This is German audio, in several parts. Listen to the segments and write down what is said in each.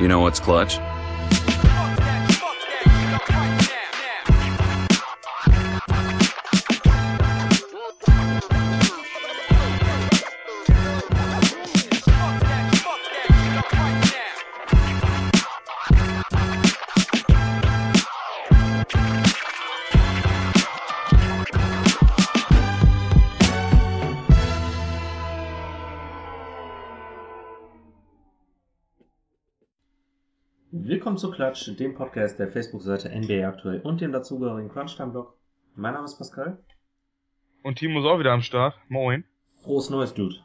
You know what's clutch? Willkommen zu Klatsch, dem Podcast der Facebook-Seite NBA aktuell und dem dazugehörigen Crunchtime-Blog. Mein Name ist Pascal. Und Timo ist auch wieder am Start. Moin. Frohes Neues, Dude.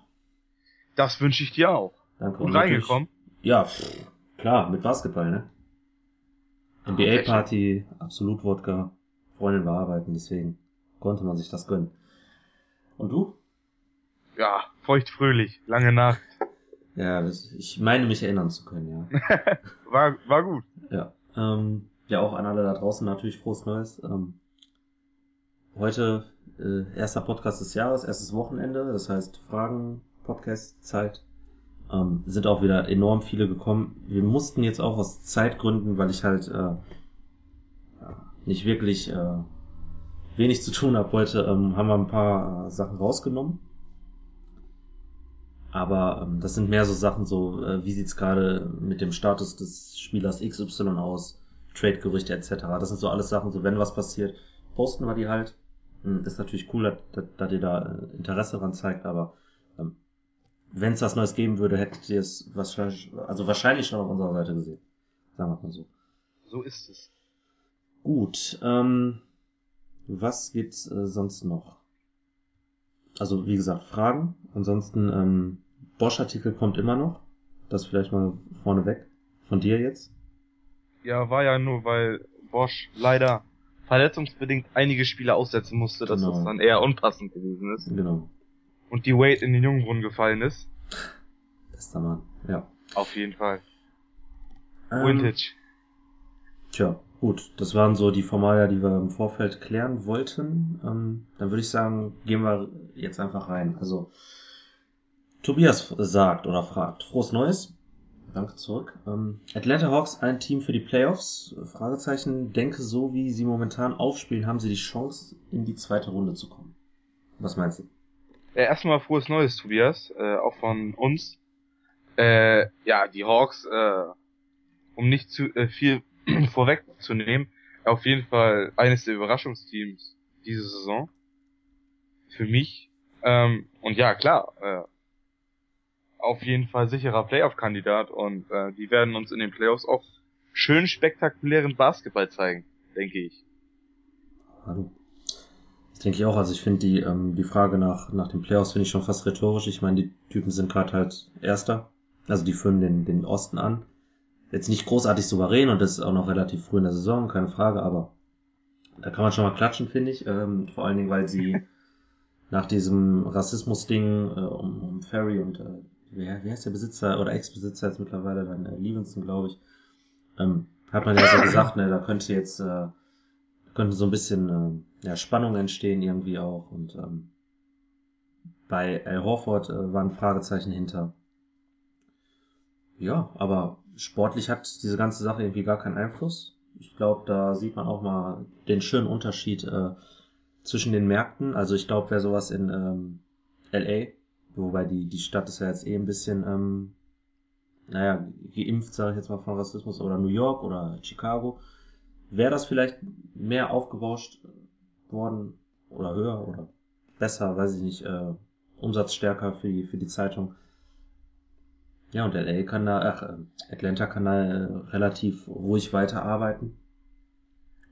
Das wünsche ich dir auch. Danke. Gut Und reingekommen. Ja, pff, klar, mit Basketball, ne? NBA-Party, absolut Wodka, Freundin war arbeiten, deswegen konnte man sich das gönnen. Und du? Ja, feucht fröhlich, lange Nacht. Ja, ich meine mich erinnern zu können, ja. War, war gut. Ja, ähm, ja auch an alle da draußen natürlich frohes Neues. Ähm, heute äh, erster Podcast des Jahres, erstes Wochenende, das heißt Fragen, Podcast-Zeit. Ähm, sind auch wieder enorm viele gekommen. Wir mussten jetzt auch aus Zeitgründen, weil ich halt äh, nicht wirklich äh, wenig zu tun habe heute, ähm, haben wir ein paar äh, Sachen rausgenommen. Aber ähm, das sind mehr so Sachen, so äh, wie sieht's gerade mit dem Status des Spielers XY aus, Trade-Gerüchte etc. Das sind so alles Sachen, so wenn was passiert, posten wir die halt. Hm, Ist natürlich cool, dass, dass, dass ihr da äh, Interesse dran zeigt, aber ähm, wenn es was Neues geben würde, hättet ihr es wahrscheinlich, also wahrscheinlich schon auf unserer Seite gesehen. Sagen wir mal so. So ist es. Gut, ähm, was gibt's äh, sonst noch? Also wie gesagt, Fragen. Ansonsten ähm, Bosch-Artikel kommt immer noch. Das vielleicht mal vorneweg von dir jetzt. Ja, war ja nur, weil Bosch leider verletzungsbedingt einige Spiele aussetzen musste, dass Genau. das dann eher unpassend gewesen ist. Genau. Und die Wade in den Jungbrunnen gefallen ist. Bester Mann. Ja. Auf jeden Fall. Ähm, Vintage. Tja, gut. Das waren so die Formalia, die wir im Vorfeld klären wollten. Ähm, dann würde ich sagen, gehen wir jetzt einfach rein. Also Tobias sagt oder fragt, frohes Neues. Danke zurück. Ähm, Atlanta Hawks, ein Team für die Playoffs? Fragezeichen. Denke, so wie sie momentan aufspielen, haben sie die Chance, in die zweite Runde zu kommen. Was meinst du? Äh, erstmal frohes Neues, Tobias, äh, auch von uns. Äh, ja, die Hawks, äh, um nicht zu äh, viel vorwegzunehmen, auf jeden Fall eines der Überraschungsteams diese Saison. Für mich. Ähm, und ja, klar, äh, auf jeden Fall sicherer Playoff-Kandidat und äh, die werden uns in den Playoffs auch schön spektakulären Basketball zeigen, denke ich. Hallo. Das denke ich auch. Also ich finde die, ähm, die Frage nach, nach den Playoffs finde ich schon fast rhetorisch. Ich meine, die Typen sind gerade halt Erster. Also die führen den, den Osten an. Jetzt nicht großartig souverän und das ist auch noch relativ früh in der Saison, keine Frage, aber da kann man schon mal klatschen, finde ich. Ähm, vor allen Dingen, weil sie nach diesem Rassismus-Ding äh, um, um Ferry und äh, wer, wer ist der Besitzer oder Ex-Besitzer jetzt mittlerweile, dann äh, Levinson, glaube ich, ähm, hat man ja so gesagt, ne, da könnte jetzt äh, könnte so ein bisschen ähm, ja, Spannung entstehen irgendwie auch und ähm, bei Al Horford äh, war ein Fragezeichen hinter. Ja, aber sportlich hat diese ganze Sache irgendwie gar keinen Einfluss. Ich glaube, da sieht man auch mal den schönen Unterschied äh, zwischen den Märkten. Also ich glaube, wer sowas in ähm, LA, wobei die, die Stadt ist ja jetzt eh ein bisschen, ähm, naja, geimpft, sage ich jetzt mal von Rassismus, oder New York oder Chicago, wäre das vielleicht mehr aufgebauscht worden oder höher oder besser, weiß ich nicht, äh, umsatzstärker für die, für die Zeitung. Ja, und LA kann da, ach, äh, Atlanta kann da äh, relativ ruhig weiterarbeiten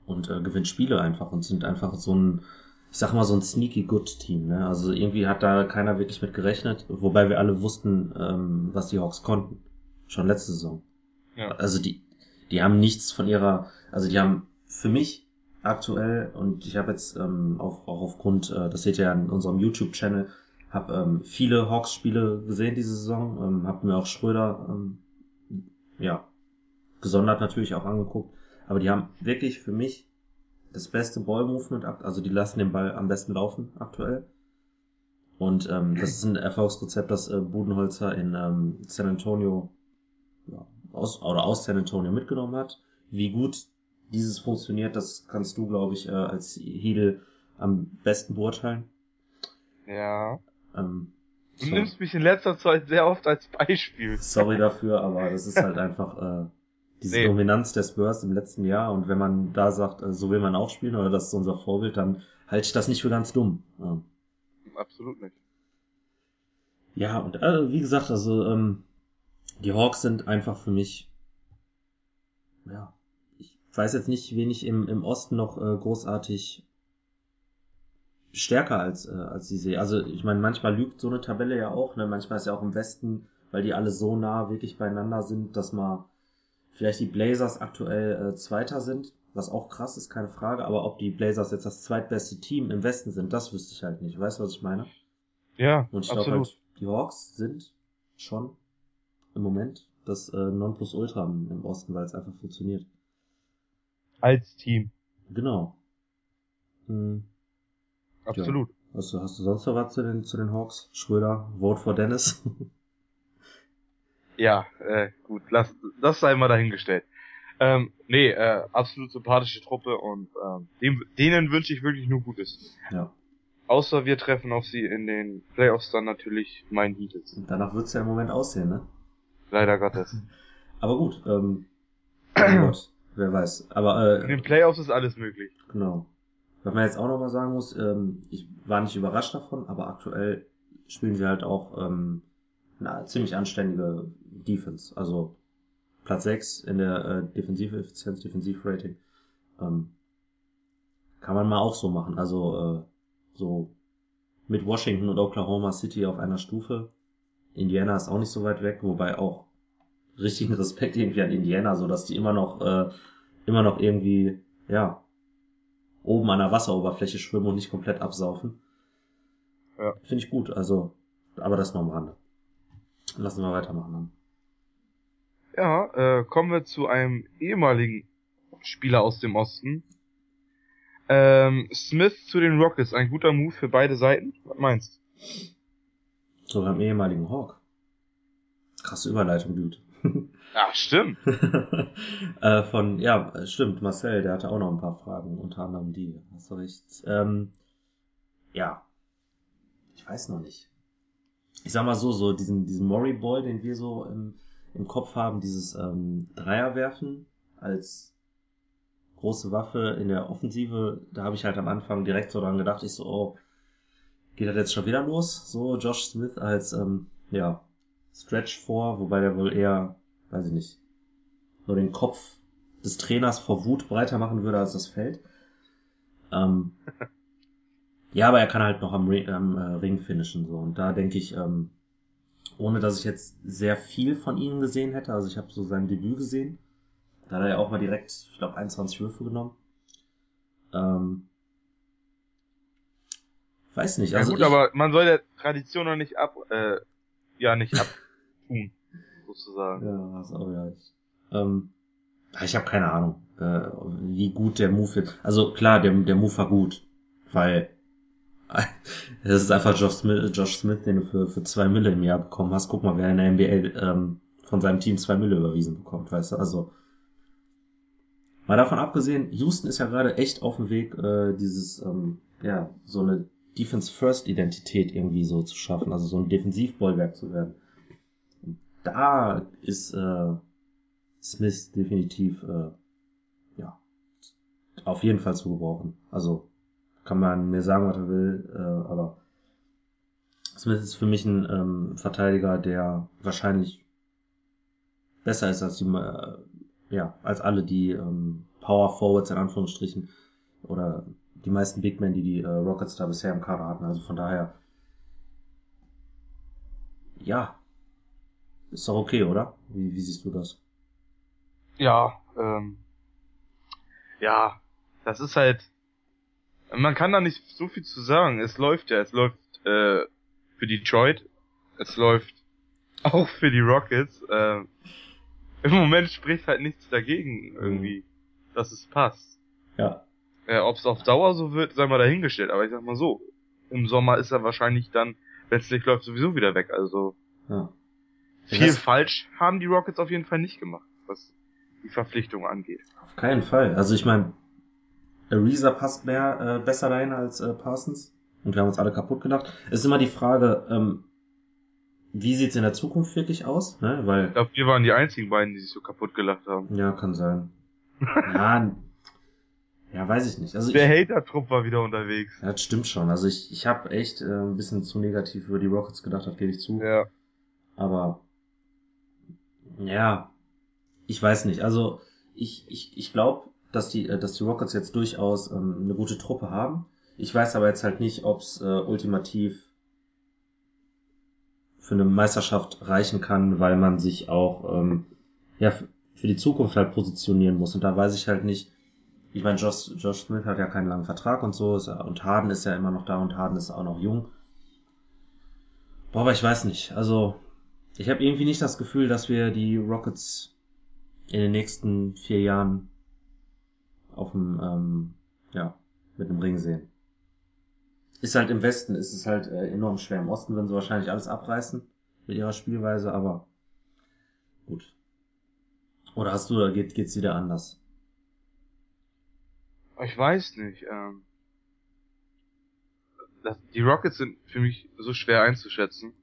und äh, gewinnt Spiele einfach und sind einfach so ein, ich sag mal, so ein sneaky good Team. Ne? Also irgendwie hat da keiner wirklich mit gerechnet, wobei wir alle wussten, ähm, was die Hawks konnten. Schon letzte Saison. Ja. Also die, die haben nichts von ihrer, also die haben für mich aktuell und ich habe jetzt ähm, auch, auch aufgrund, äh, das seht ihr ja in unserem YouTube-Channel, habe ähm, viele Hawks-Spiele gesehen diese Saison, ähm, habe mir auch Schröder ähm, ja gesondert natürlich auch angeguckt, aber die haben wirklich für mich das beste Ball-Movement, also die lassen den Ball am besten laufen aktuell. Und ähm, das ist ein Erfolgsrezept, das äh, Budenholzer in ähm, San Antonio ja, aus, oder aus San Antonio mitgenommen hat. Wie gut dieses funktioniert, das kannst du, glaube ich, äh, als Hedel am besten beurteilen. Ja. Ähm, Du nimmst mich in letzter Zeit sehr oft als Beispiel. Sorry dafür, aber das ist halt einfach äh, diese nee. Dominanz der Spurs im letzten Jahr. Und wenn man da sagt, äh, so will man auch spielen oder das ist unser Vorbild, dann halte ich das nicht für ganz dumm. Ja. Absolut nicht. Ja, und äh, wie gesagt, also ähm, die Hawks sind einfach für mich, ja, ich weiß jetzt nicht, wen ich im, im Osten noch äh, großartig stärker als, äh, als sie sehe. Also ich meine, manchmal lügt so eine Tabelle ja auch, ne? Manchmal ist ja auch im Westen, weil die alle so nah wirklich beieinander sind, dass man vielleicht die Blazers aktuell äh, Zweiter sind, was auch krass ist, keine Frage, aber ob die Blazers jetzt das zweitbeste Team im Westen sind, das wüsste ich halt nicht. Weißt du, was ich meine? Ja, Und ich glaube halt, die Hawks sind schon im Moment das äh, Nonplusultra im, im Osten, weil es einfach funktioniert. Als Team. Genau. Hm. Absolut. Ja. Hast, du, hast du sonst noch was zu den, zu den Hawks? Schröder, Vote for Dennis? ja, äh, gut, lass, das sei mal dahingestellt. Ähm, nee, äh, absolut sympathische Truppe und ähm, dem, denen wünsche ich wirklich nur Gutes. Ja. Außer wir treffen auf sie in den Playoffs dann natürlich mein Heatles. Und danach wird's ja im Moment aussehen, ne? Leider Gottes. Aber gut, ähm, oh Gott, wer weiß. Aber äh, in den Playoffs ist alles möglich. Genau. Was man jetzt auch nochmal sagen muss, ähm, ich war nicht überrascht davon, aber aktuell spielen sie halt auch ähm, eine ziemlich anständige Defense. Also Platz 6 in der äh, Defensiveffizienz, Defensivrating. Ähm, kann man mal auch so machen. Also äh, so mit Washington und Oklahoma City auf einer Stufe. Indiana ist auch nicht so weit weg, wobei auch richtigen Respekt irgendwie an Indiana, so dass die immer noch äh, immer noch irgendwie ja oben an der Wasseroberfläche schwimmen und nicht komplett absaufen. Ja. Finde ich gut, also, aber das nur am Rande. Lassen wir weitermachen dann. Ja, äh, kommen wir zu einem ehemaligen Spieler aus dem Osten. Ähm, Smith zu den Rockets, ein guter Move für beide Seiten. Was meinst du? Zu einem ehemaligen Hawk. Krasse Überleitung, Dude. Ja, stimmt. äh, von, ja, stimmt, Marcel, der hatte auch noch ein paar Fragen, unter anderem die. Hast du recht. Ähm, ja. Ich weiß noch nicht. Ich sag mal so, so diesen, diesen Murray Ball, den wir so im, im Kopf haben, dieses ähm, Dreierwerfen als große Waffe in der Offensive, da habe ich halt am Anfang direkt so dran gedacht, ich so, oh, geht das jetzt schon wieder los? So Josh Smith als, ähm, ja, Stretch vor, wobei der wohl eher weiß ich nicht, nur den Kopf des Trainers vor Wut breiter machen würde als das Feld. Ähm, ja, aber er kann halt noch am, Ring, am äh, Ring finishen so und da denke ich, ähm, ohne dass ich jetzt sehr viel von ihm gesehen hätte, also ich habe so sein Debüt gesehen, da hat er ja auch mal direkt, ich glaube, 21 Würfe genommen. Ähm, weiß nicht. Also ja gut, ich, aber man soll der Tradition noch nicht ab, äh, ja nicht abtun sozusagen. Ja, hast auch recht. Ähm, ich habe keine Ahnung, äh, wie gut der Move ist. Also klar, der, der Move war gut, weil es ist einfach Josh Smith, Josh Smith, den du für, für zwei Mille im Jahr bekommen hast. Guck mal, wer in der NBA ähm, von seinem Team zwei Mille überwiesen bekommt, weißt du? Also mal davon abgesehen, Houston ist ja gerade echt auf dem Weg, äh, dieses, ähm, ja, so eine Defense-First-Identität irgendwie so zu schaffen, also so ein Defensivbollwerk zu werden da ist äh, Smith definitiv äh, ja auf jeden Fall zu gebrauchen. Also kann man mir sagen, was er will, äh, aber Smith ist für mich ein ähm, Verteidiger, der wahrscheinlich besser ist als die, äh, ja, als alle die ähm, Power Forwards in Anführungsstrichen oder die meisten Big Men, die die äh, Rockets da bisher im Kader hatten. Also von daher, ja, ist doch okay, oder? Wie, wie siehst du das? Ja, ähm, ja, das ist halt, man kann da nicht so viel zu sagen. Es läuft ja, es läuft äh, für Detroit, es läuft auch für die Rockets. Äh, Im Moment spricht halt nichts dagegen irgendwie, mhm. dass es passt. Ja. Äh, Ob es auf Dauer so wird, sei mal dahingestellt. Aber ich sag mal so, im Sommer ist er wahrscheinlich dann, wenn es nicht läuft, sowieso wieder weg. Also ja Viel falsch haben die Rockets auf jeden Fall nicht gemacht, was die Verpflichtung angeht. Auf keinen Fall. Also ich meine, Ariza passt mehr äh, besser dahin als äh, Parsons. Und wir haben uns alle kaputt gedacht. Es ist immer die Frage, ähm, wie sieht's in der Zukunft wirklich aus? Ne? Weil, Ich glaube, wir waren die einzigen beiden, die sich so kaputt gelacht haben. ja, kann sein. ja, ja, weiß ich nicht. Also Der Hater-Trupp war wieder unterwegs. ja, das stimmt schon. Also ich, ich habe echt äh, ein bisschen zu negativ über die Rockets gedacht, das gebe ich zu. Ja. Aber ja, ich weiß nicht. Also ich, ich, ich glaube, dass die, äh, dass die Rockets jetzt durchaus ähm, eine gute Truppe haben. Ich weiß aber jetzt halt nicht, ob es äh, ultimativ für eine Meisterschaft reichen kann, weil man sich auch ähm, ja für die Zukunft halt positionieren muss. Und da weiß ich halt nicht. Ich meine, Josh, Josh Smith hat ja keinen langen Vertrag und so, ja- und Harden ist ja immer noch da und Harden ist auch noch jung. Boah, aber ich weiß nicht. Also ich habe irgendwie nicht das Gefühl, dass wir die Rockets in den nächsten vier Jahren auf dem, ähm, ja, mit einem Ring sehen. Ist halt im Westen, ist es halt äh, enorm schwer. Im Osten würden sie wahrscheinlich alles abreißen mit ihrer Spielweise, aber gut. Oder hast du, oder geht, geht's wieder anders? Ich weiß nicht. Ähm, das, die Rockets sind für mich so schwer einzuschätzen.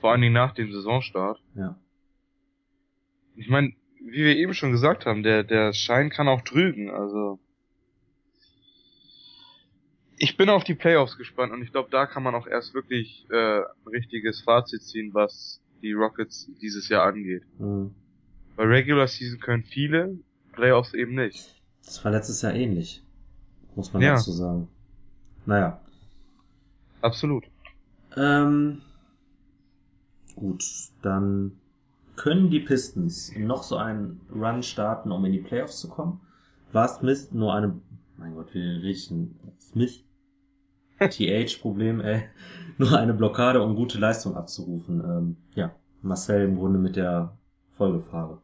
Vor allen Dingen nach dem Saisonstart. Ja. Ich meine, wie wir eben schon gesagt haben, der, der Schein kann auch trügen. Also ich bin auf die Playoffs gespannt und ich glaube, da kann man auch erst wirklich äh, ein richtiges Fazit ziehen, was die Rockets dieses Jahr angeht. Hm. Bei Regular Season können viele, Playoffs eben nicht. Das war letztes Jahr ähnlich. Muss man Ja. dazu sagen. Naja. Absolut. Ähm, gut, dann können die Pistons noch so einen Run starten, um in die Playoffs zu kommen. War Smith nur eine, mein Gott, wir riechen Smith, TH-Problem, ey, nur eine Blockade, um gute Leistung abzurufen. Ähm, ja, Marcel im Grunde mit der Folgefrage.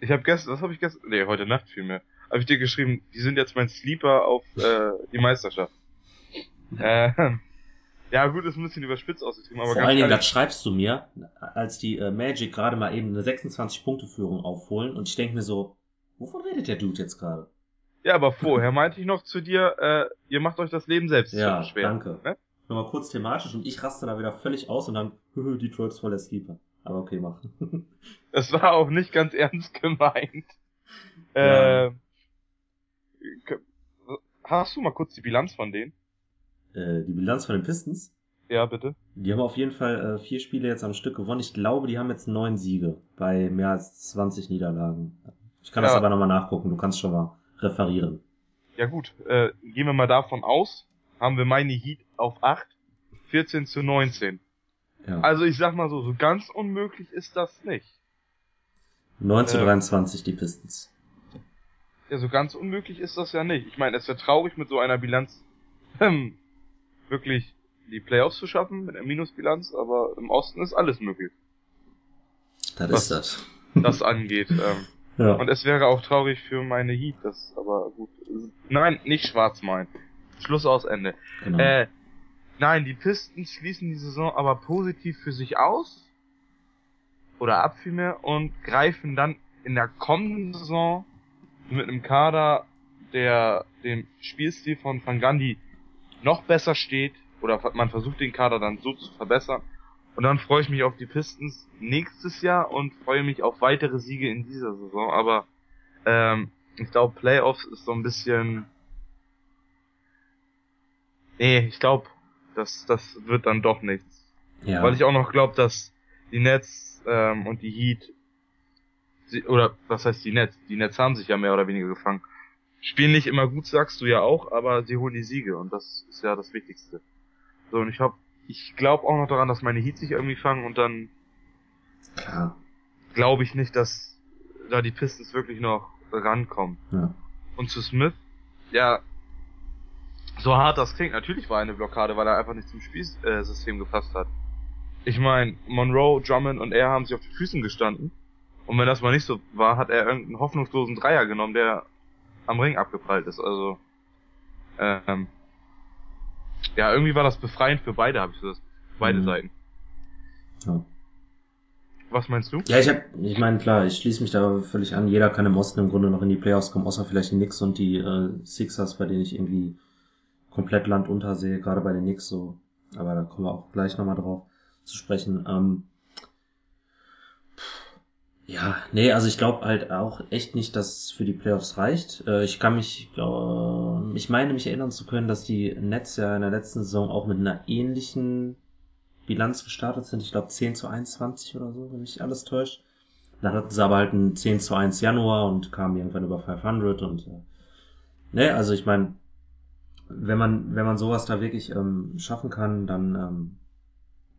Ich habe gestern, was habe ich gestern, nee, heute Nacht vielmehr, habe ich dir geschrieben, die sind jetzt mein Sleeper auf äh, die Meisterschaft. Äh, ja gut, ist ein bisschen überspitzt ausgetrieben, aber Vor allen Dingen, das schreibst du mir, als die äh, Magic gerade mal eben eine 26-Punkte-Führung aufholen und ich denke mir so, wovon redet der Dude jetzt gerade? ja, aber vorher meinte ich noch zu dir, äh, ihr macht euch das Leben selbst Ja, schwer. danke. Ne? Nochmal kurz thematisch und ich raste da wieder völlig aus und dann, höhö, Detroit ist voll der Sleeper. Aber okay, mach. Das war auch nicht ganz ernst gemeint. Ja. Äh, hast du mal kurz die Bilanz von denen? Äh, die Bilanz von den Pistons, Ja, bitte. die haben auf jeden Fall äh, vier Spiele jetzt am Stück gewonnen. Ich glaube, die haben jetzt neun Siege bei mehr als 20 Niederlagen. Ich kann das Ja. aber nochmal nachgucken, du kannst schon mal referieren. Ja gut, äh, gehen wir mal davon aus, haben wir meine Heat auf 8, 14 zu 19. Ja. Also ich sag mal so, so ganz unmöglich ist das nicht. 9 zu äh, 23 die Pistons. Ja, so ganz unmöglich ist das ja nicht. Ich meine, es wäre traurig mit so einer Bilanz ähm, wirklich die Playoffs zu schaffen, mit einer Minusbilanz, aber im Osten ist alles möglich, Das was- ist das. das angeht. Ähm, Ja. und es wäre auch traurig für meine Heat, das aber gut. Nein, nicht schwarz meinen. Schluss aus Ende. genau. Äh, nein, die Pistons schließen die Saison aber positiv für sich aus. Oder ab vielmehr und greifen dann in der kommenden Saison mit einem Kader, der dem Spielstil von Van Gandhi noch besser steht, oder man versucht den Kader dann so zu verbessern. Und dann freue ich mich auf die Pistons nächstes Jahr und freue mich auf weitere Siege in dieser Saison. Aber ähm, ich glaube, Playoffs ist so ein bisschen Nee, ich glaube, das, das wird dann doch nichts. ja. Weil ich auch noch glaube, dass die Nets ähm, und die Heat, sie, oder was heißt die Nets? Die Nets haben sich ja mehr oder weniger gefangen. Spielen nicht immer gut, sagst du ja auch, aber sie holen die Siege und das ist ja das Wichtigste. So, und ich hab, ich glaube auch noch daran, dass meine Heat sich irgendwie fangen und dann Klar. glaube ich nicht, dass da die Pistons wirklich noch rankommen. Ja. Und zu Smith, ja, so hart das klingt, natürlich war eine Blockade, weil er einfach nicht zum Spielsystem gepasst hat. Ich meine, Monroe, Drummond und er haben sich auf den Füßen gestanden. Und wenn das mal nicht so war, hat er irgendeinen hoffnungslosen Dreier genommen, der am Ring abgeprallt ist. Also, ähm, ja, irgendwie war das befreiend für beide, habe ich das, beide Mhm. Seiten. Ja. Was meinst du? Ja, ich hab, ich meine, klar, ich schließe mich da völlig an. Jeder kann im Osten im Grunde noch in die Playoffs kommen, außer vielleicht die Knicks und die äh, Sixers, bei denen ich irgendwie komplett Land untersehe, gerade bei den Knicks so. Aber da kommen wir auch gleich nochmal drauf zu sprechen. Ähm, ja, nee, also ich glaube halt auch echt nicht, dass es für die Playoffs reicht. Äh, ich kann mich, ich meine mich erinnern zu können, dass die Nets ja in der letzten Saison auch mit einer ähnlichen Bilanz gestartet sind. Ich glaube 10 zu 21 oder so, wenn mich alles täuscht. Dann hatten sie aber halt ein 10 zu 1 Januar und kamen irgendwann über 500 und äh, ne, also ich meine, wenn man, wenn man sowas da wirklich ähm, schaffen kann, dann ähm,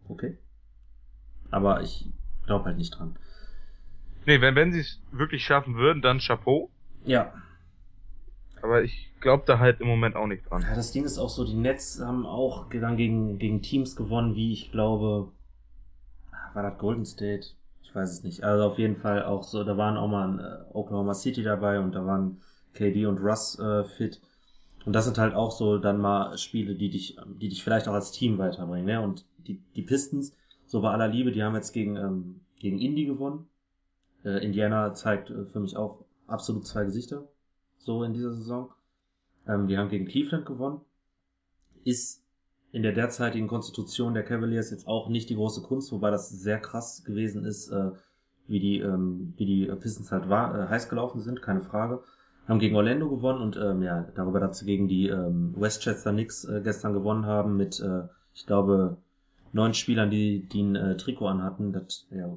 okay. Aber ich glaube halt nicht dran. Nee, wenn, wenn sie es wirklich schaffen würden, dann Chapeau. Ja. Aber ich glaube da halt im Moment auch nicht dran. Ja, das Ding ist auch so, die Nets haben auch dann gegen, gegen Teams gewonnen, wie ich glaube, war das Golden State? Ich weiß es nicht. Also auf jeden Fall auch so, da waren auch mal äh, Oklahoma City dabei und da waren KD und Russ äh, fit. Und das sind halt auch so dann mal Spiele, die dich, die dich vielleicht auch als Team weiterbringen. Ne? Und die, die Pistons, so bei aller Liebe, die haben jetzt gegen, ähm, gegen Indy gewonnen. Äh, Indiana zeigt äh, für mich auch absolut zwei Gesichter, so in dieser Saison. Ähm, die haben gegen Cleveland gewonnen. Ist in der derzeitigen Konstitution der Cavaliers jetzt auch nicht die große Kunst, wobei das sehr krass gewesen ist, äh, wie die, ähm, wie die Pistons halt war, äh, heiß gelaufen sind, keine Frage. Haben gegen Orlando gewonnen und ähm, ja, darüber, dass sie gegen die ähm, Westchester Knicks äh, gestern gewonnen haben mit, äh, ich glaube, neun Spielern, die, die ein äh, Trikot anhatten. Das, ja,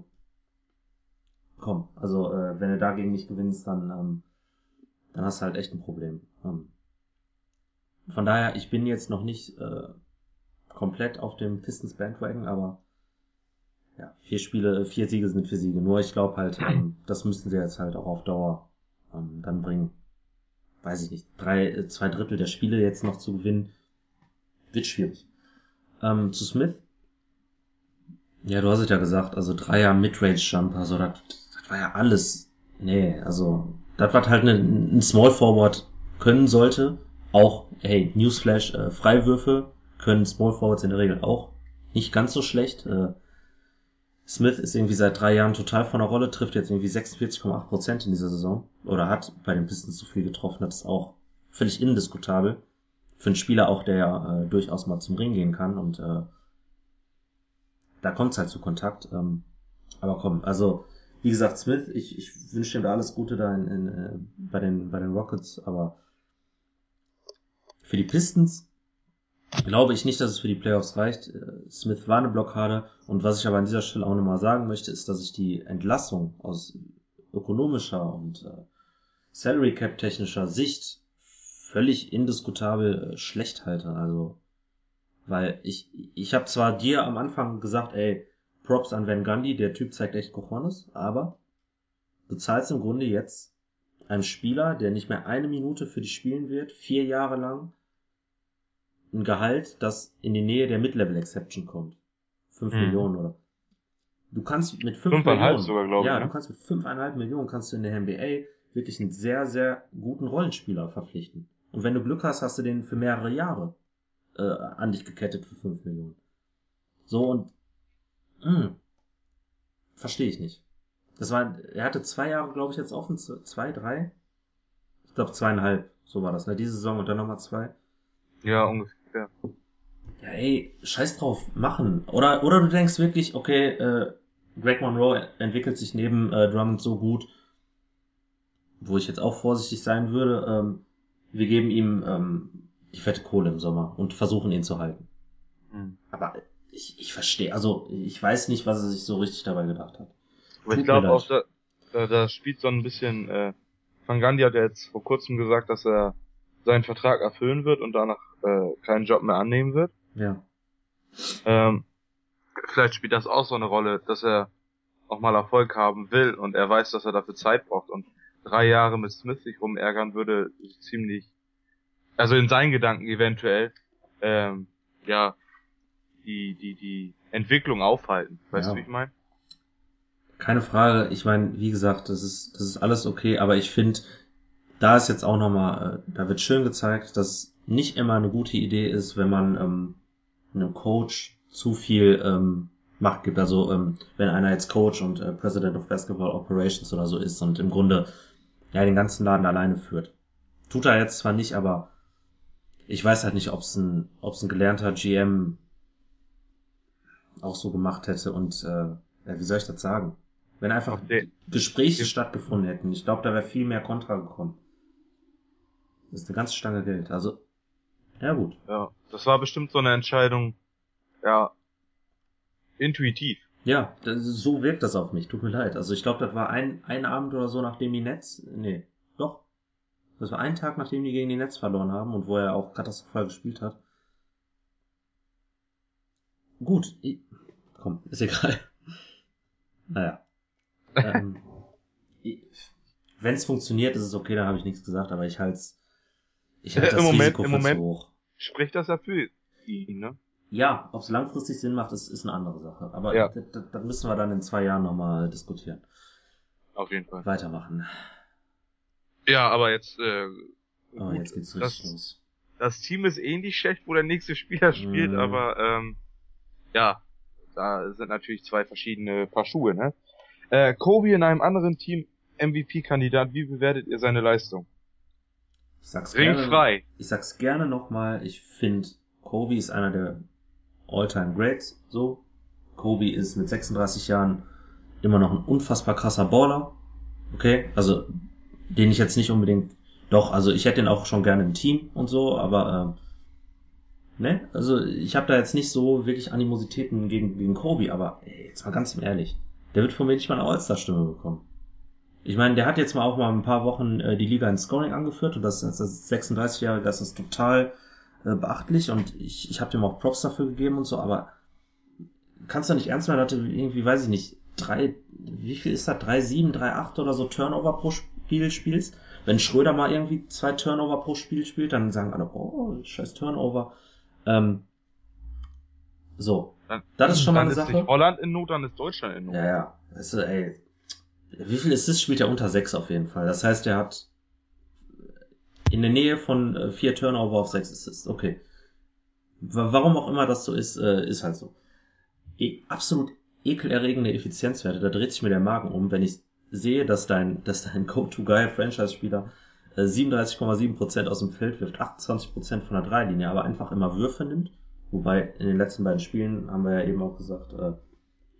komm, also äh, wenn du dagegen nicht gewinnst, dann, ähm, dann hast du halt echt ein Problem. Ähm, von daher, ich bin jetzt noch nicht äh, komplett auf dem Pistons Bandwagon, aber ja, vier Spiele, vier Siege sind vier Siege. Nur ich glaube halt, ähm, das müssten sie jetzt halt auch auf Dauer ähm, dann bringen. Weiß ich nicht, drei, äh, zwei Drittel der Spiele jetzt noch zu gewinnen, wird schwierig. Ähm, zu Smith. Ja, du hast es ja gesagt, also Dreier Midrange Jumper, so das war ja alles. Nee, also das was halt ein, Small Forward können sollte. Auch, hey, Newsflash, äh, Freiwürfe können Small Forwards in der Regel auch nicht ganz so schlecht. Äh, Smith ist irgendwie seit drei Jahren total von der Rolle, trifft jetzt irgendwie 46,8 Prozent in dieser Saison oder hat bei den Pistons zu viel getroffen, das ist auch völlig indiskutabel. Für einen Spieler auch, der ja äh, durchaus mal zum Ring gehen kann und äh, da kommt es halt zu Kontakt. Ähm, aber komm, also wie gesagt, Smith, ich, ich wünsche ihm da alles Gute da in, in, äh, bei, den, bei den Rockets, aber für die Pistons glaube ich nicht, dass es für die Playoffs reicht. Äh, Smith war eine Blockade und was ich aber an dieser Stelle auch nochmal sagen möchte, ist, dass ich die Entlassung aus ökonomischer und äh, Salary Cap technischer Sicht völlig indiskutabel äh, schlecht halte. Also, weil ich, ich habe zwar dir am Anfang gesagt, ey, Props an Van Gundy, der Typ zeigt echt Cojones, aber du zahlst im Grunde jetzt einem Spieler, der nicht mehr eine Minute für dich spielen wird, vier Jahre lang, ein Gehalt, das in die Nähe der Mid-Level Exception kommt. Fünf Mhm. Millionen oder. Du kannst mit fünf Fünfeinhalb Millionen, sogar, glaube ich, ja, ne? du kannst mit fünfeinhalb Millionen kannst du in der NBA wirklich einen sehr, sehr guten Rollenspieler verpflichten. Und wenn du Glück hast, hast du den für mehrere Jahre äh, an dich gekettet für fünf Millionen. So und mh, verstehe ich nicht. Das war, er hatte zwei Jahre, glaube ich, jetzt offen, zwei, drei, ich glaube zweieinhalb, so war das, ne? Diese Saison und dann nochmal zwei. Ja, ungefähr. Ja, ey, scheiß drauf, machen. Oder, oder du denkst wirklich, okay, äh, Greg Monroe entwickelt sich neben äh, Drummond so gut, wo ich jetzt auch vorsichtig sein würde, ähm, wir geben ihm ähm, die fette Kohle im Sommer und versuchen ihn zu halten. Mhm. Aber ich, ich verstehe, also ich weiß nicht, was er sich so richtig dabei gedacht hat. Aber ich glaube auch, da, da, da spielt so ein bisschen, äh, Van Gandhi hat ja jetzt vor kurzem gesagt, dass er seinen Vertrag erfüllen wird und danach äh, keinen Job mehr annehmen wird. Ja. Ähm, vielleicht spielt das auch so eine Rolle, dass er auch mal Erfolg haben will und er weiß, dass er dafür Zeit braucht und drei Jahre mit Smith sich rumärgern würde ziemlich, also in seinen Gedanken eventuell, ähm, ja, die, die, die Entwicklung aufhalten. Weißt Ja. du, wie ich meine? Keine Frage. Ich meine, wie gesagt, das ist, das ist alles okay, aber ich finde, da ist jetzt auch nochmal, äh, da wird schön gezeigt, dass es nicht immer eine gute Idee ist, wenn man ähm, einem Coach zu viel ähm, Macht gibt. Also ähm, wenn einer jetzt Coach und äh, President of Basketball Operations oder so ist und im Grunde ja den ganzen Laden alleine führt. Tut er jetzt zwar nicht, aber ich weiß halt nicht, ob es ein, ob's ein gelernter GM auch so gemacht hätte und äh, wie soll ich das sagen? Wenn einfach Okay. Gespräche stattgefunden hätten, ich glaube, da wäre viel mehr Kontra gekommen. Das ist eine ganze Stange Geld. Also, ja gut. Ja, das war bestimmt so eine Entscheidung, ja, intuitiv. Ja, das, so wirkt das auf mich. Tut mir leid. Also ich glaube, das war ein, ein Abend oder so, nachdem die Nets, nee, doch. Das war ein Tag, nachdem die gegen die Nets verloren haben und wo er auch katastrophal gespielt hat. Gut, ich, komm, ist egal. Naja. ähm, Wenn es funktioniert, ist es okay, da habe ich nichts gesagt, aber ich halte ich halte Im das Moment- Risiko im für Moment- hoch. Spricht das ja für ihn, ne? Ja, ob es langfristig Sinn macht, ist, ist eine andere Sache. Aber Ja. das, das, das müssen wir dann in zwei Jahren nochmal diskutieren. Auf jeden Fall. Weitermachen. Ja, aber jetzt, äh, Oh, gut, jetzt geht's das, richtig los. das Team ist ähnlich schlecht, wo der nächste Spieler spielt, Mhm. aber ähm, ja, da sind natürlich zwei verschiedene Paar Schuhe, ne? Äh, Kobe in einem anderen Team MVP-Kandidat, wie bewertet ihr seine Leistung? Ich sag's gerne, Ringfrei. ich sag's gerne nochmal, ich finde, Kobe ist einer der All-Time Greats, so. Kobe ist mit 36 Jahren immer noch ein unfassbar krasser Baller. Okay, also, den ich jetzt nicht unbedingt, doch, also ich hätte den auch schon gerne im Team und so, aber, ähm, ne, also ich habe da jetzt nicht so wirklich Animositäten gegen, gegen Kobe, aber ey, jetzt mal ganz ehrlich, der wird von mir nicht mal eine All-Star-Stimme bekommen. Ich meine, der hat jetzt mal auch mal ein paar Wochen äh, die Liga in Scoring angeführt und das ist das 36-Jährige, das ist total äh, beachtlich und ich, ich habe dem auch Props dafür gegeben und so, aber kannst du nicht ernst meinen, Leute, irgendwie, weiß ich nicht, drei, wie viel ist das, drei, sieben, drei, acht oder so Turnover pro Spiel spielst? Wenn Schröder mal irgendwie zwei Turnover pro Spiel spielt, dann sagen alle, oh, scheiß Turnover. Ähm, so, Dann, Das ist schon mal dann eine ist Sache. nicht Holland in Not, dann ist Deutschland in Not. ja, ja. Du, ey. Wie viel Assists spielt er unter sechs auf jeden Fall? Das heißt, er hat in der Nähe von äh, vier Turnover auf sechs Assists. Okay. Wa- Warum auch immer das so ist, äh, ist halt so. E absolut ekelerregende Effizienzwerte. Da dreht sich mir der Magen um, wenn ich sehe, dass dein, dass dein Go-To-Guy Franchise-Spieler äh, 37,7% aus dem Feld wirft, 28% von der Dreilinie, aber einfach immer Würfe nimmt. Wobei in den letzten beiden Spielen haben wir ja eben auch gesagt, äh,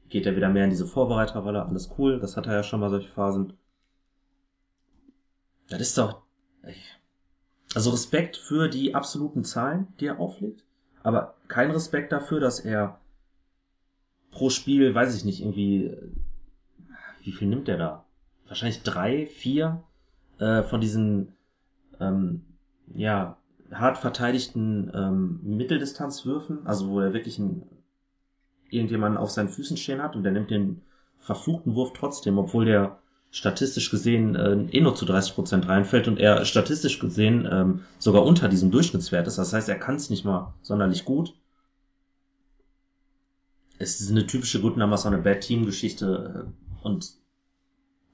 geht er wieder mehr in diese Vorbereiterrolle, alles cool, das hat er ja schon mal solche Phasen. Das ist doch, also Respekt für die absoluten Zahlen, die er auflegt, aber kein Respekt dafür, dass er pro Spiel, weiß ich nicht, irgendwie, äh, wie viel nimmt er da? Wahrscheinlich drei, vier äh, von diesen, ähm, ja, hart verteidigten ähm, Mitteldistanzwürfen, also wo er wirklich einen, irgendjemanden auf seinen Füßen stehen hat und der nimmt den verfluchten Wurf trotzdem, obwohl der statistisch gesehen äh, eh nur zu 30% reinfällt und er statistisch gesehen ähm, sogar unter diesem Durchschnittswert ist. Das heißt, er kann es nicht mal sonderlich gut. Es ist eine typische Good Numbers on a Bad Team Geschichte äh, und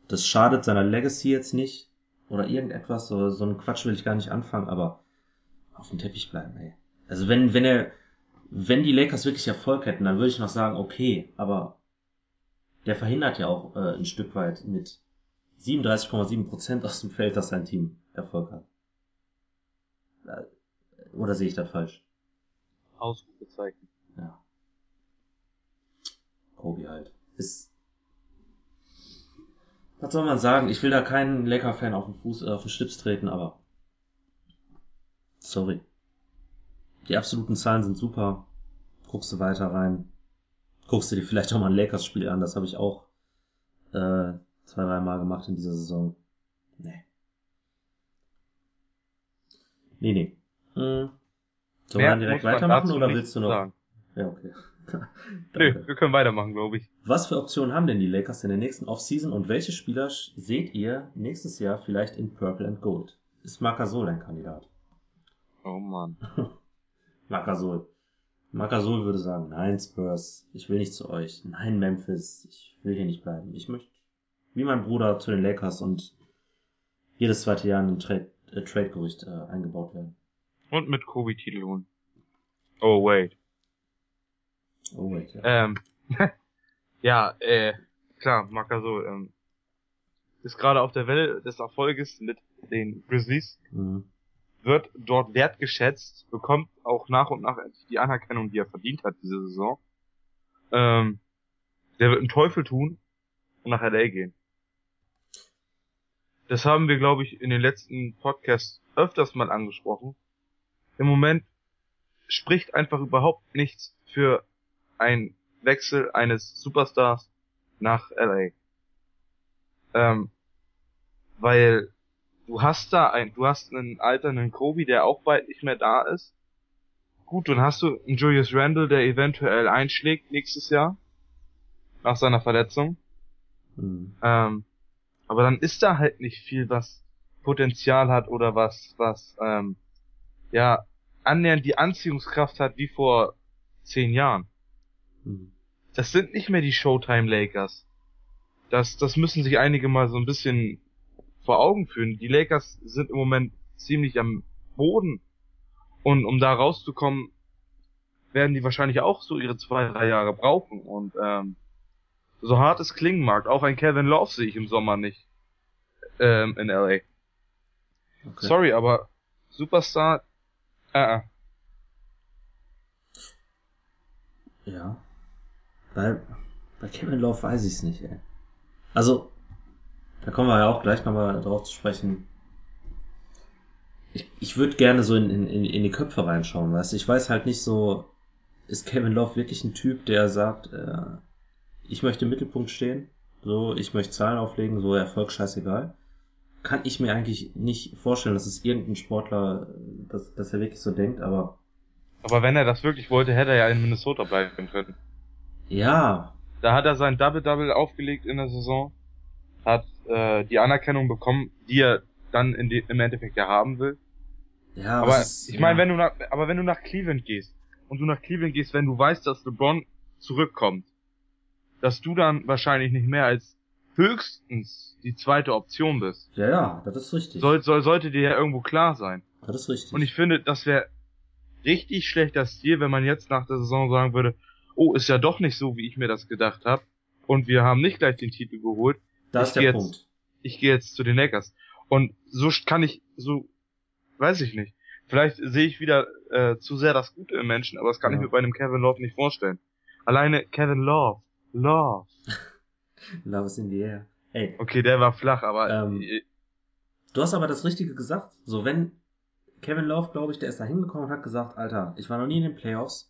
das schadet seiner Legacy jetzt nicht oder irgendetwas, so, so einen Quatsch will ich gar nicht anfangen, aber auf dem Teppich bleiben, ey. Also wenn, wenn er, wenn die Lakers wirklich Erfolg hätten, dann würde ich noch sagen, okay, aber der verhindert ja auch äh, ein Stück weit mit 37,7% aus dem Feld, dass sein Team Erfolg hat. Äh, Oder sehe ich das falsch? Ausrufezeichen. Ja. Kobe halt. Ist. Was soll man sagen? Ich will da keinen Laker-Fan auf den Fuß, äh, auf den Schlips treten, aber. Sorry. Die absoluten Zahlen sind super. Guckst du weiter rein. Guckst du dir vielleicht auch mal ein Lakers-Spiel an. Das habe ich auch äh, zwei, drei Mal gemacht in dieser Saison. Nee. Nee, nee. Hm. Sollen wir dann direkt weitermachen oder willst du noch? Sagen. Ja, okay. Nö, wir können weitermachen, glaube ich. Was für Optionen haben denn die Lakers in der nächsten Offseason und welche Spieler seht ihr nächstes Jahr vielleicht in Purple and Gold? Ist Marcasol ein Kandidat? Oh Mann. Marcasol. Marcasol würde sagen, nein Spurs, ich will nicht zu euch. Nein Memphis, ich will hier nicht bleiben. Ich möchte wie mein Bruder zu den Lakers und jedes zweite Jahr in ein Trade, äh, Trade-Gerücht äh, eingebaut werden. Und mit Kobe Titel holen. Oh wait. Oh wait, ja. Ähm, ja, äh, klar, Makaso ähm, ist gerade auf der Welle des Erfolges mit den Grizzlies, Mhm. wird dort wertgeschätzt, bekommt auch nach und nach die Anerkennung, die er verdient hat diese Saison. Ähm, der wird einen Teufel tun und nach LA gehen. Das haben wir, glaube ich, in den letzten Podcasts öfters mal angesprochen. Im Moment spricht einfach überhaupt nichts für einen Wechsel eines Superstars nach LA. Ähm, weil du hast da ein, du hast einen alternden Kobe, der auch bald nicht mehr da ist. Gut, dann hast du einen Julius Randle, der eventuell einschlägt nächstes Jahr. Nach seiner Verletzung. Mhm. Ähm, aber dann ist da halt nicht viel, was Potenzial hat oder was, was, ähm, ja, annähernd die Anziehungskraft hat wie vor zehn Jahren. Mhm. Das sind nicht mehr die Showtime Lakers. Das, das müssen sich einige mal so ein bisschen vor Augen führen. Die Lakers sind im Moment ziemlich am Boden. Und um da rauszukommen, werden die wahrscheinlich auch so ihre zwei, drei Jahre brauchen. Und ähm, so hart es klingen mag, auch ein Kevin Love sehe ich im Sommer nicht ähm, in LA. Okay. Sorry, aber Superstar, äh, äh. Ja. Bei, bei Kevin Love weiß ich es nicht, ey. Also, da kommen wir ja auch gleich nochmal drauf zu sprechen. Ich, ich würde gerne so in, in, in die Köpfe reinschauen, weißt du? Ich weiß halt nicht so, ist Kevin Love wirklich ein Typ, der sagt, äh, ich möchte im Mittelpunkt stehen, so, ich möchte Zahlen auflegen, so Erfolg scheißegal. Kann ich mir eigentlich nicht vorstellen, dass es irgendein Sportler, äh, dass, dass er wirklich so denkt, aber aber wenn er das wirklich wollte, hätte er ja in Minnesota bleiben können. Ja, Da hat er sein Double-Double aufgelegt in der Saison, hat äh, die Anerkennung bekommen, die er dann die, im Endeffekt ja haben will. ja, Aber ist- ich meine, ja. wenn du nach, aber wenn du nach Cleveland gehst und du nach Cleveland gehst, wenn du weißt, dass LeBron zurückkommt, dass du dann wahrscheinlich nicht mehr als höchstens die zweite Option bist. Ja, ja, das ist richtig. Soll, soll, sollte dir ja irgendwo klar sein. das ist richtig. Und ich finde, das wäre richtig schlechter Stil, wenn man jetzt nach der Saison sagen würde, oh, ist ja doch nicht so, wie ich mir das gedacht habe. Und wir haben nicht gleich den Titel geholt. da ich ist der jetzt- Punkt. Ich gehe jetzt zu den Lakers. Und so kann ich, so, weiß ich nicht. Vielleicht sehe ich wieder äh, zu sehr das Gute im Menschen, aber das kann Ja. ich mir bei einem Kevin Love nicht vorstellen. Alleine Kevin Love. Love. Love is in the air. Ey, Okay, der war flach, aber Ähm, äh, du hast aber das Richtige gesagt. So, wenn Kevin Love, glaube ich, der ist da hingekommen und hat gesagt, Alter, ich war noch nie in den Playoffs.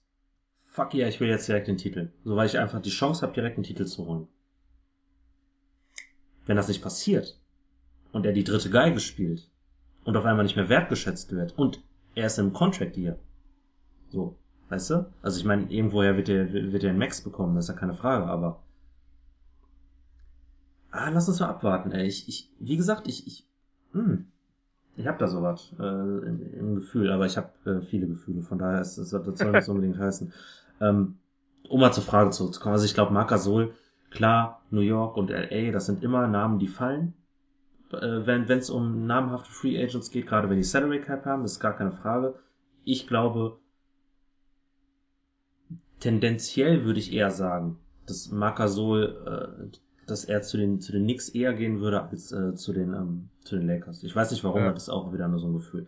Fuck yeah, ich will jetzt direkt den Titel. So, weil ich einfach die Chance habe, direkt den Titel zu holen. Wenn das nicht passiert und er die dritte Geige spielt und auf einmal nicht mehr wertgeschätzt wird und er ist im Contract hier. So, weißt du? Also ich meine, irgendwoher wird er wird er einen Max bekommen, das ist ja keine Frage, aber Ah, lass uns mal abwarten, ey. Ich, ich, wie gesagt, ich, ich, hm, ich habe da sowas äh, im, im Gefühl, aber ich habe äh, viele Gefühle, von daher ist das, das soll nicht unbedingt heißen. Ähm, um mal zur Frage zurückzukommen, also ich glaube, Marc Gasol, klar, New York und LA, das sind immer Namen, die fallen. Äh, wenn es um namhafte Free Agents geht, gerade wenn die Salary Cap haben, das ist gar keine Frage. Ich glaube, tendenziell würde ich eher sagen, dass Marc Gasol, äh, dass er zu den zu den Knicks eher gehen würde als äh, zu den ähm, zu den Lakers. Ich weiß nicht warum, Ja. aber das ist auch wieder nur so ein Gefühl.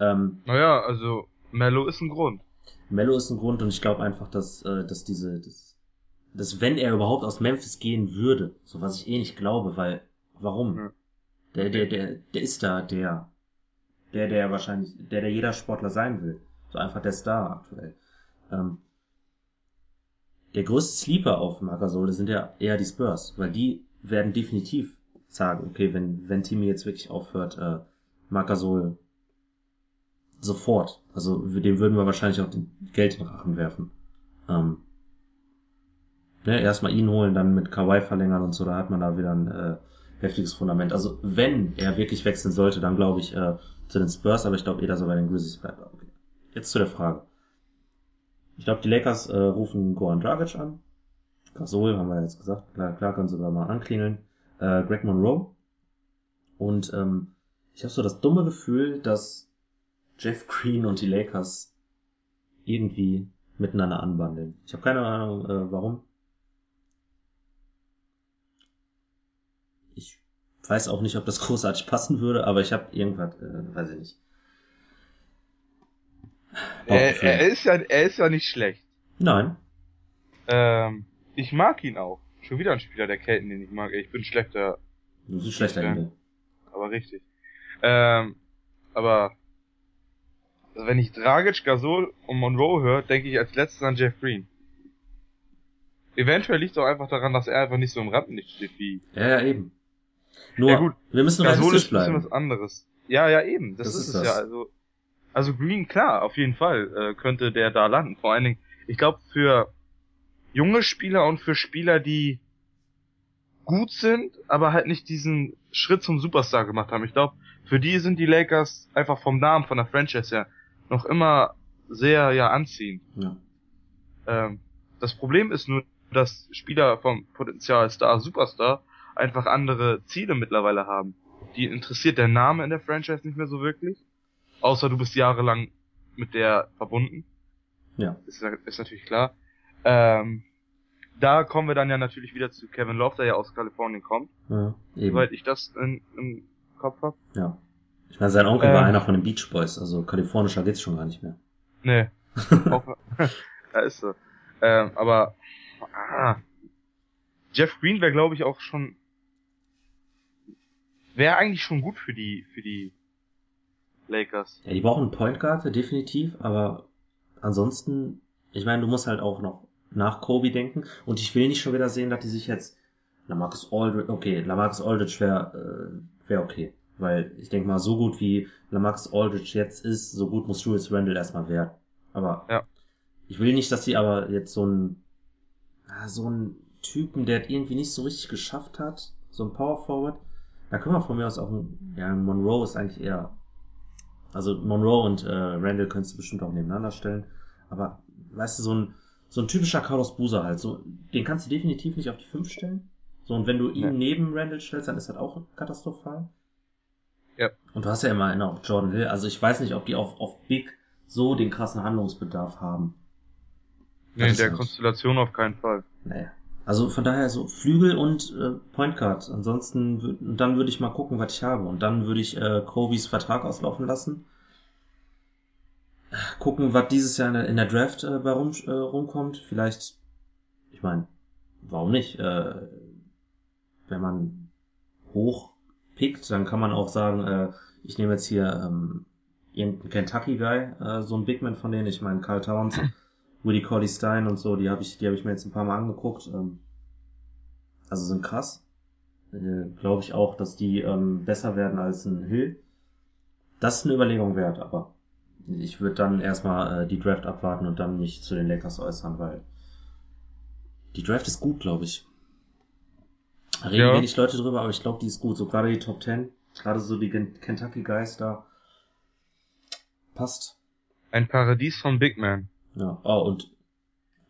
Ähm, naja, also Mello ist ein Grund. Mello ist ein Grund und ich glaube einfach, dass äh, dass diese dass, dass wenn er überhaupt aus Memphis gehen würde, so was ich eh nicht glaube, weil warum? Ja. Der der der der ist da der der der wahrscheinlich der der jeder Sportler sein will. So einfach der Star aktuell. Ähm, der größte Sleeper auf Margasol sind ja eher die Spurs, weil die werden definitiv sagen, okay, wenn, wenn Timmy jetzt wirklich aufhört, äh, Margasol sofort. Also dem würden wir wahrscheinlich auch den Geld in den Rachen werfen. Ähm, ne, erstmal ihn holen, dann mit Kawhi verlängern und so, da hat man da wieder ein äh, heftiges Fundament. Also wenn er wirklich wechseln sollte, dann glaube ich äh, zu den Spurs, aber ich glaube eh, dass er bei den Grizzlies bleibt. Okay. Jetzt zu der Frage. Ich glaube, die Lakers äh, rufen Goran Dragic an. Gasol haben wir jetzt gesagt. Klar, klar können sie da mal anklingeln. Äh, Greg Monroe. Und ähm, ich habe so das dumme Gefühl, dass Jeff Green und die Lakers irgendwie miteinander anbandeln. Ich habe keine Ahnung, äh, warum. Ich weiß auch nicht, ob das großartig passen würde, aber ich habe irgendwas, äh, weiß ich nicht. Er, er, ist ja, er ist ja nicht schlecht. Nein. Ähm, ich mag ihn auch. Schon wieder ein Spieler der Kelten, den ich mag. Ich bin schlechter. Du bist ein schlechter Ende. Aber richtig. Ähm, aber also wenn ich Dragic, Gasol und Monroe höre, denke ich als letztes an Jeff Green. Eventuell liegt es auch einfach daran, dass er einfach nicht so im Rampenlicht steht wie. Ja, ja, eben. Nur, ja, gut. wir müssen Gasol realistisch ist ein bisschen bleiben. was anderes. Ja, ja, eben. Das, Das ist, ist es das. ja. Also, also Green, klar, auf jeden Fall äh, könnte der da landen. Vor allen Dingen, ich glaube, für junge Spieler und für Spieler, die gut sind, aber halt nicht diesen Schritt zum Superstar gemacht haben. Ich glaube, für die sind die Lakers einfach vom Namen, von der Franchise her, noch immer sehr ja anziehend. Ja. Ähm, das Problem ist nur, dass Spieler vom Potenzial Star, Superstar einfach andere Ziele mittlerweile haben. Die interessiert der Name in der Franchise nicht mehr so wirklich. Außer du bist jahrelang mit der verbunden. Ja. Ist, ist natürlich klar. Ähm, da kommen wir dann ja natürlich wieder zu Kevin Love, der ja aus Kalifornien kommt, ja eben. soweit ich das in, im Kopf hab. Ja. Ich meine, sein Onkel war Ähm. einer von den Beach Boys, also kalifornischer geht's schon gar nicht mehr. Nee. Auch, ja, ist so. Ähm, aber ah, Jeff Green wäre, glaube ich, auch schon wäre eigentlich schon gut für die für die Lakers. Ja, die brauchen einen Point Guard, definitiv, aber ansonsten, ich meine, du musst halt auch noch nach Kobe denken und ich will nicht schon wieder sehen, dass die sich jetzt Lamarcus Aldridge, okay, Lamarcus Aldridge wäre äh, wär okay, weil ich denke mal, so gut wie Lamarcus Aldridge jetzt ist, so gut muss Julius Randle erstmal werden. Aber Ja. ich will nicht, dass die aber jetzt so ein ah, so einen Typen, der irgendwie nicht so richtig geschafft hat, so ein Power Forward, da können wir von mir aus auch ein, ja, ein Monroe ist eigentlich eher also Monroe und äh, Randall könntest du bestimmt auch nebeneinander stellen. Aber weißt du, so ein, so ein typischer Carlos Boozer halt, so, den kannst du definitiv nicht auf die 5 stellen. So, und wenn du ihn Nee. neben Randall stellst, dann ist das auch katastrophal. Ja. Und du hast ja immer auch Jordan Hill. Also ich weiß nicht, ob die auf, auf Big so den krassen Handlungsbedarf haben. Nee, in der halt- Konstellation auf keinen Fall. Naja. Also von daher so Flügel und äh, Point Guard. Ansonsten dann würde ich mal gucken, was ich habe. Und dann würde ich äh, Kobys Vertrag auslaufen lassen. Gucken, was dieses Jahr in der, Draft äh, bei rum, äh, rumkommt. Vielleicht, ich meine, warum nicht? Äh, wenn man hoch pickt, dann kann man auch sagen, äh, ich nehme jetzt hier ähm, irgendeinen Kentucky-Guy, äh, so ein Bigman von denen. Ich meine, Carl Towns, Willie Corley Stein und so, die habe ich, die habe ich mir jetzt ein paar Mal angeguckt. Ähm, also sind krass. Äh, Glaube ich auch, dass die ähm, besser werden als ein Hill. Das ist eine Überlegung wert, aber ich würde dann erstmal äh, die Draft abwarten und dann mich zu den Lakers äußern, weil die Draft ist gut, glaube ich. Da Reden Ja. wenig Leute drüber, aber ich glaube, die ist gut. So gerade die Top 10, gerade so die Kentucky da. Passt. Ein Paradies von Big Man. Ja, oh, und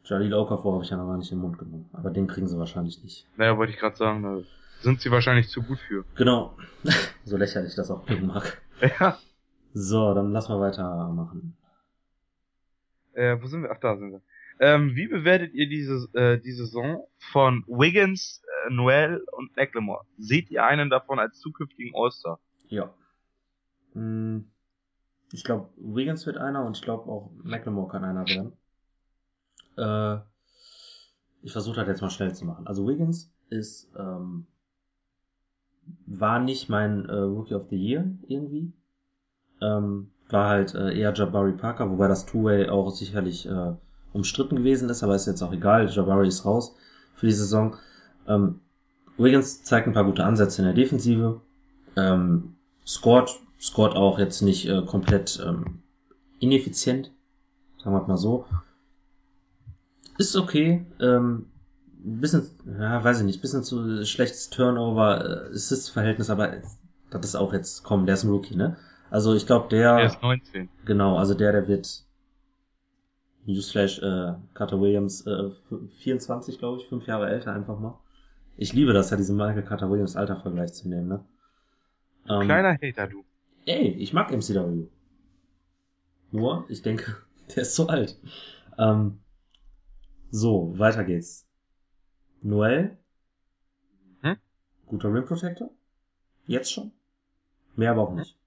Jalil Okafor habe ich ja noch gar nicht in den Mund genommen. Aber den kriegen sie wahrscheinlich nicht. Naja, wollte ich gerade sagen, da sind sie wahrscheinlich zu gut für. Genau. so lächerlich das auch klingen mag. Ja. So, dann lass mal weitermachen. Äh, wo sind wir? Ach, da sind wir. Ähm, wie bewertet ihr diese, äh, die Saison von Wiggins, äh, Noel und McLemore? Seht ihr einen davon als zukünftigen All-Star? Ja. Hm, Ich glaube, Wiggins wird einer und ich glaube auch McLemore kann einer werden. Äh, ich versuche das jetzt mal schnell zu machen. Also Wiggins ist ähm, war nicht mein äh, Rookie of the Year irgendwie. Ähm, war halt äh, eher Jabari Parker, wobei das Two-Way auch sicherlich äh, umstritten gewesen ist, aber ist jetzt auch egal. Jabari ist raus für die Saison. Ähm, Wiggins zeigt ein paar gute Ansätze in der Defensive. Ähm, scored, scored auch jetzt nicht äh, komplett ähm, ineffizient. Sagen wir mal so. Ist okay. Ähm, ein bisschen, ja, weiß ich nicht, bisschen zu schlechtes Turnover, äh, Assist-Verhältnis, aber das ist auch jetzt, komm, der ist ein Rookie, ne? Also ich glaube, der, Er ist 19. genau, also der, der wird Newsflash, äh, Carter Williams, äh, 24, glaube ich, fünf Jahre älter einfach mal. Ich liebe das ja, diesen Michael Carter Williams Altervergleich zu nehmen, ne? Ähm, Kleiner Hater, du. Ey, ich mag MCW. Nur, ich denke, der ist zu alt. Ähm, so, weiter geht's. Noel? Hm? Guter Rim Protector. Jetzt schon. Mehr aber auch nicht.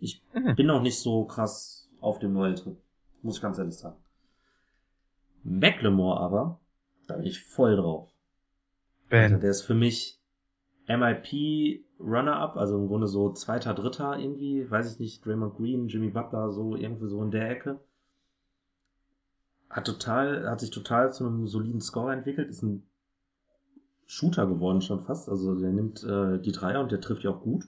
Ich Mhm. bin noch nicht so krass auf dem Noel-Trip. Muss ich ganz ehrlich sagen. Macklemore aber, da bin ich voll drauf. Also Ben. der ist für mich MIP Runner-Up, also im Grunde so zweiter, dritter irgendwie, weiß ich nicht, Draymond Green, Jimmy Butler, so irgendwie so in der Ecke. Hat total, hat sich total zu einem soliden Scorer entwickelt, ist ein Shooter geworden schon fast, also der nimmt äh, die Dreier und der trifft ja auch gut.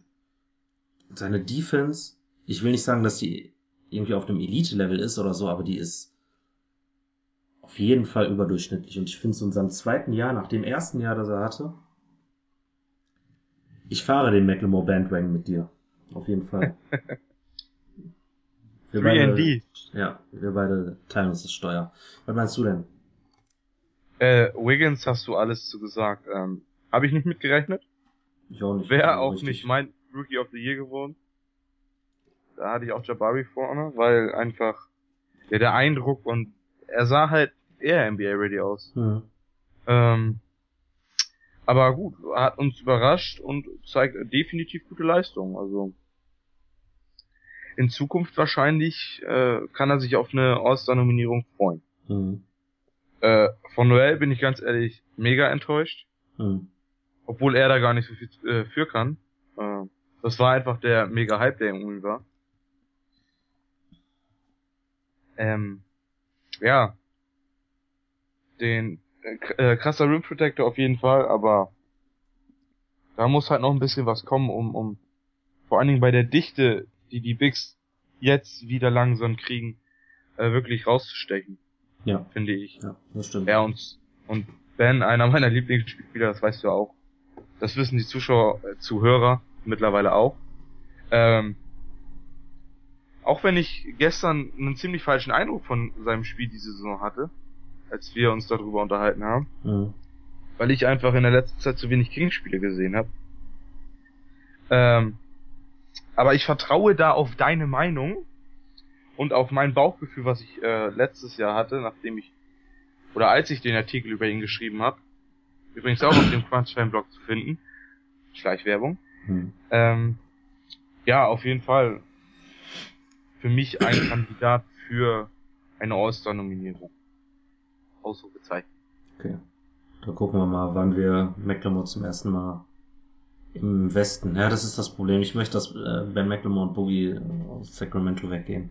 Seine Defense, ich will nicht sagen, dass die irgendwie auf dem Elite-Level ist oder so, aber die ist auf jeden Fall überdurchschnittlich. Und ich finde es in seinem zweiten Jahr, nach dem ersten Jahr, das er hatte, ich fahre den Macklemore Bandwagon mit dir. Auf jeden Fall. Wir beide- 3D. Ja, wir beide teilen uns das Steuer. Was meinst du denn? Äh, Wiggins hast du alles zu gesagt. Ähm, Habe ich nicht mitgerechnet. Ich auch nicht. Wäre Also auch richtig. nicht mein Rookie of the Year geworden. Da hatte ich auch Jabari vorne, weil einfach ja, der Eindruck und er sah halt eher NBA ready aus. Hm. Ähm, aber gut, hat uns überrascht und zeigt definitiv gute Leistung. Also in Zukunft wahrscheinlich äh, kann er sich auf eine All-Star-Nominierung freuen. Hm. Äh, von Noel bin ich ganz ehrlich mega enttäuscht, Hm. obwohl er da gar nicht so viel äh, für kann. Äh, das war einfach der mega Hype, der irgendwie war. Ähm, ja, den äh, krasser Rim Protector auf jeden Fall, aber da muss halt noch ein bisschen was kommen, um, um vor allen Dingen bei der Dichte, die die Bigs jetzt wieder langsam kriegen, äh, wirklich rauszustechen, Ja, finde ich. ja, das stimmt. Er und, und Ben, einer meiner Lieblingsspieler, das weißt du auch. Das wissen die Zuschauer, äh, Zuhörer mittlerweile auch. Ähm, auch wenn ich gestern einen ziemlich falschen Eindruck von seinem Spiel diese Saison hatte, als wir uns darüber unterhalten haben, Hm. weil ich einfach in der letzten Zeit zu wenig Kings-Spiele gesehen habe. Ähm, aber ich vertraue da auf deine Meinung und auf mein Bauchgefühl, was ich äh, letztes Jahr hatte, nachdem ich oder als ich den Artikel über ihn geschrieben habe. Übrigens auch auf dem Crunch-Fan-Blog zu finden. Schleichwerbung. Hm. Ähm, ja, auf jeden Fall für mich ein Kandidat für eine All-Star-Nominierung. Ausrufezeichen. Okay. Da gucken wir mal, wann wir McLemore zum ersten Mal im Westen. Ja, das ist das Problem. Ich möchte, dass äh, Ben McLemore und Boogie äh, aus Sacramento weggehen.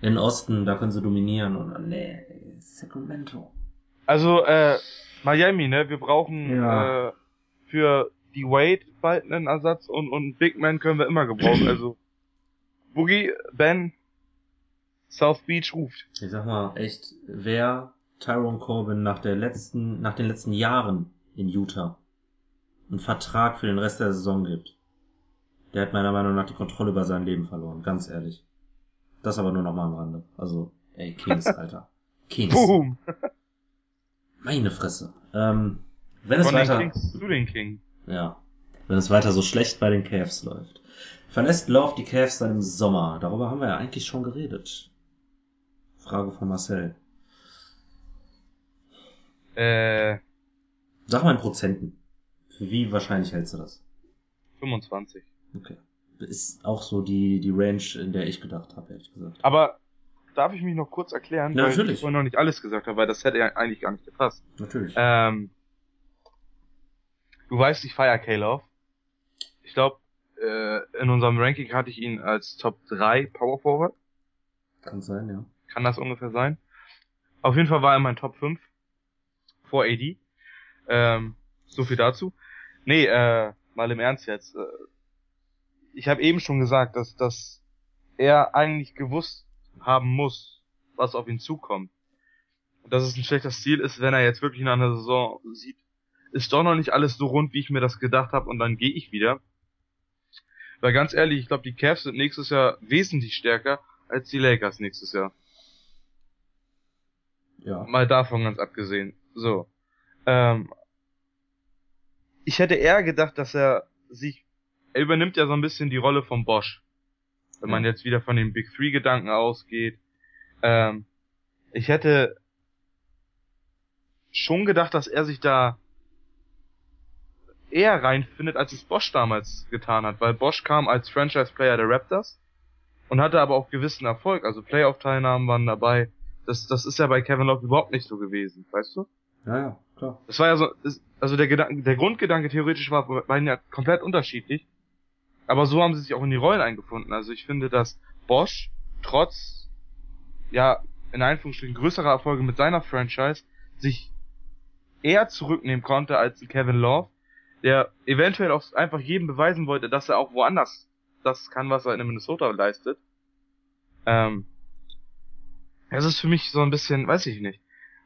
In Osten, da können sie dominieren und nee, Sacramento. Also, äh, Miami, ne? Wir brauchen Ja. äh, für die Wade bald einen Ersatz und, und Big Man können wir immer gebrauchen. Also, Boogie, Ben, South Beach ruft. Ich sag mal, echt, wer Tyrone Corbin nach der letzten, nach den letzten Jahren in Utah einen Vertrag für den Rest der Saison gibt, der hat meiner Meinung nach die Kontrolle über sein Leben verloren, ganz ehrlich. Das aber nur noch mal am Rande. Also, ey, Kings, Alter. Kings. Boom! Meine Fresse. Ähm, wenn es Von den weiter, Kings zu den King. ja, wenn es weiter so schlecht bei den Cavs läuft. Verlässt Love die Cavs dann im Sommer? Darüber haben wir ja eigentlich schon geredet. Frage von Marcel. Äh, Sag mal in Prozenten. Für wie wahrscheinlich hältst du das? 25. Okay. Ist auch so die, die Range, in der ich gedacht habe, ehrlich gesagt. Aber darf ich mich noch kurz erklären? Ja, weil natürlich. ich vorhin noch nicht alles gesagt habe, weil das hätte ja eigentlich gar nicht gepasst. Natürlich. Ähm, du weißt, ich feier K-Love. Ich glaube, äh, in unserem Ranking hatte ich ihn als Top 3 Power Forward. Kann sein, ja. Kann das ungefähr sein? Auf jeden Fall war er mein Top 5 vor AD. Ähm, so viel dazu. Nee, äh, mal im Ernst jetzt. Äh, ich habe eben schon gesagt, dass, dass er eigentlich gewusst haben muss, was auf ihn zukommt. Und dass es ein schlechter Stil ist, wenn er jetzt wirklich nach einer Saison sieht, ist doch noch nicht alles so rund, wie ich mir das gedacht habe und dann gehe ich wieder. Weil ganz ehrlich, ich glaube, die Cavs sind nächstes Jahr wesentlich stärker als die Lakers nächstes Jahr. Ja. Mal davon ganz abgesehen. So. Ähm, ich hätte eher gedacht, dass er sich, er übernimmt ja so ein bisschen die Rolle von Bosch. Wenn man jetzt wieder von den Big Three Gedanken ausgeht. Ähm, ich hätte schon gedacht, dass er sich da eher reinfindet, als es Bosch damals getan hat, weil Bosch kam als Franchise-Player der Raptors und hatte aber auch gewissen Erfolg, also Playoff-Teilnahmen waren dabei. Das, das ist ja bei Kevin Love überhaupt nicht so gewesen, weißt du? Ja, ja, klar. Das war ja so, also der Gedanke, der Grundgedanke theoretisch war bei beiden ja komplett unterschiedlich, aber so haben sie sich auch in die Rollen eingefunden. Also ich finde, dass Bosch trotz, ja, in Einführungsstrichen größerer Erfolge mit seiner Franchise sich eher zurücknehmen konnte als Kevin Love, der eventuell auch einfach jedem beweisen wollte, dass er auch woanders das kann, was er in Minnesota leistet. Ähm, das ist für mich so ein bisschen, weiß ich nicht.